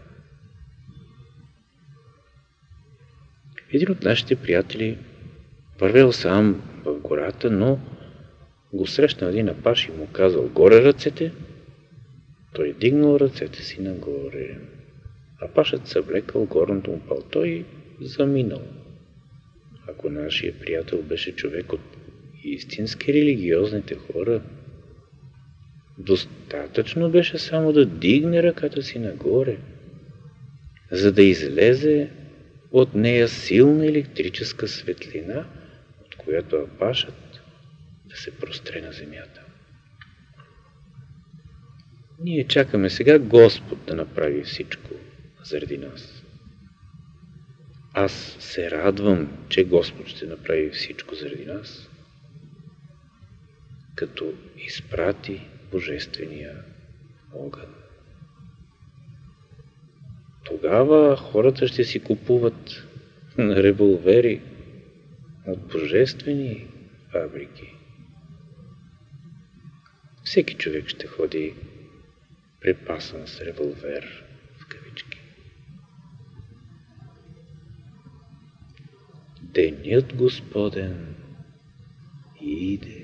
Един от нашите приятели вървел сам в гората, но го срещна един апаш и му казал горе ръцете. Той дигнал ръцете си нагоре. Апашът съвлекал горното му палто и заминал. Ако нашия приятел беше човек от истински религиозните хора, достатъчно беше само да дигне ръката си нагоре, за да излезе от нея силна електрическа светлина, от която апашът да се простре на земята. Ние чакаме сега Господ да направи всичко заради нас. Аз се радвам, че Господ ще направи всичко заради нас, като изпрати Божествения огън. Тогава хората ще си купуват [LAUGHS] револвери от божествени фабрики. Всеки човек ще ходи припасан с револвер в кавички. Денят Господен иде.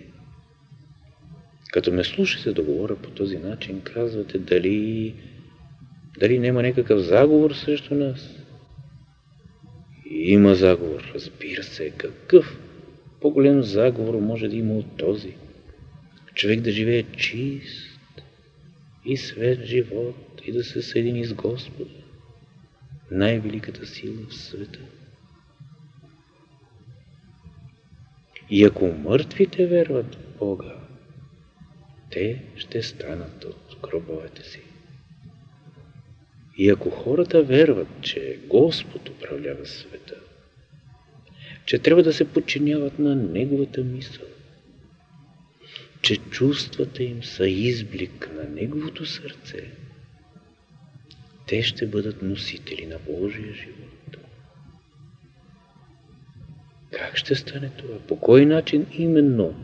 Като ме слушате да говоря по този начин, казвате дали дали няма някакъв заговор срещу нас? Има заговор, разбира се. Какъв по-голям заговор може да има от този? Човек да живее чист и свет живот и да се съедини с Господа, най-великата сила в света. И ако мъртвите верват в Бога, те ще станат от гробовете си. И ако хората верват, че Господ управлява света, че трябва да се подчиняват на Неговата мисъл, че чувствата им са изблик на Неговото сърце, те ще бъдат носители на Божия живот. Как ще стане това? По кой начин именно?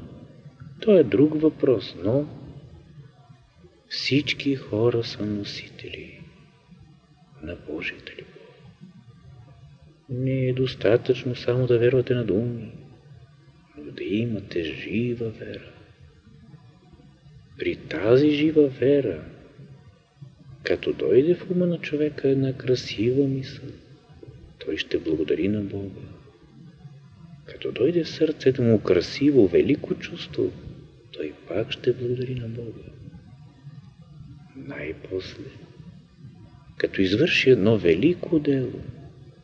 То е друг въпрос, но всички хора са носители на Божията любов. Не е достатъчно само да вервате на думи, но да имате жива вера. При тази жива вера, като дойде в ума на човека една красива мисъл, той ще благодари на Бога. Като дойде в сърцето му красиво, велико чувство, той пак ще благодари на Бога. Най-после като извърши едно велико дело,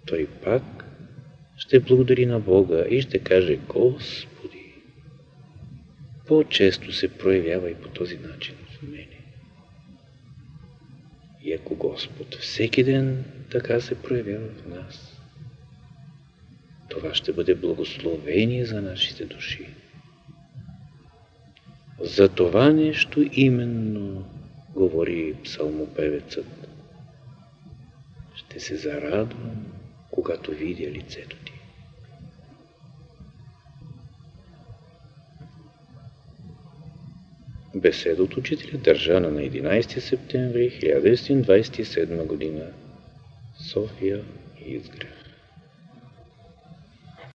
той пак ще благодари на Бога и ще каже Господи. По-често се проявява и по този начин в мене. И ако Господ всеки ден така се проявява в нас, това ще бъде благословение за нашите души. За това нещо именно говори псалмопевецът. Ще се зарадвам, когато видя лицето ти. Беседа от учителя държана на 11 септември 1927 година. София Изгрев.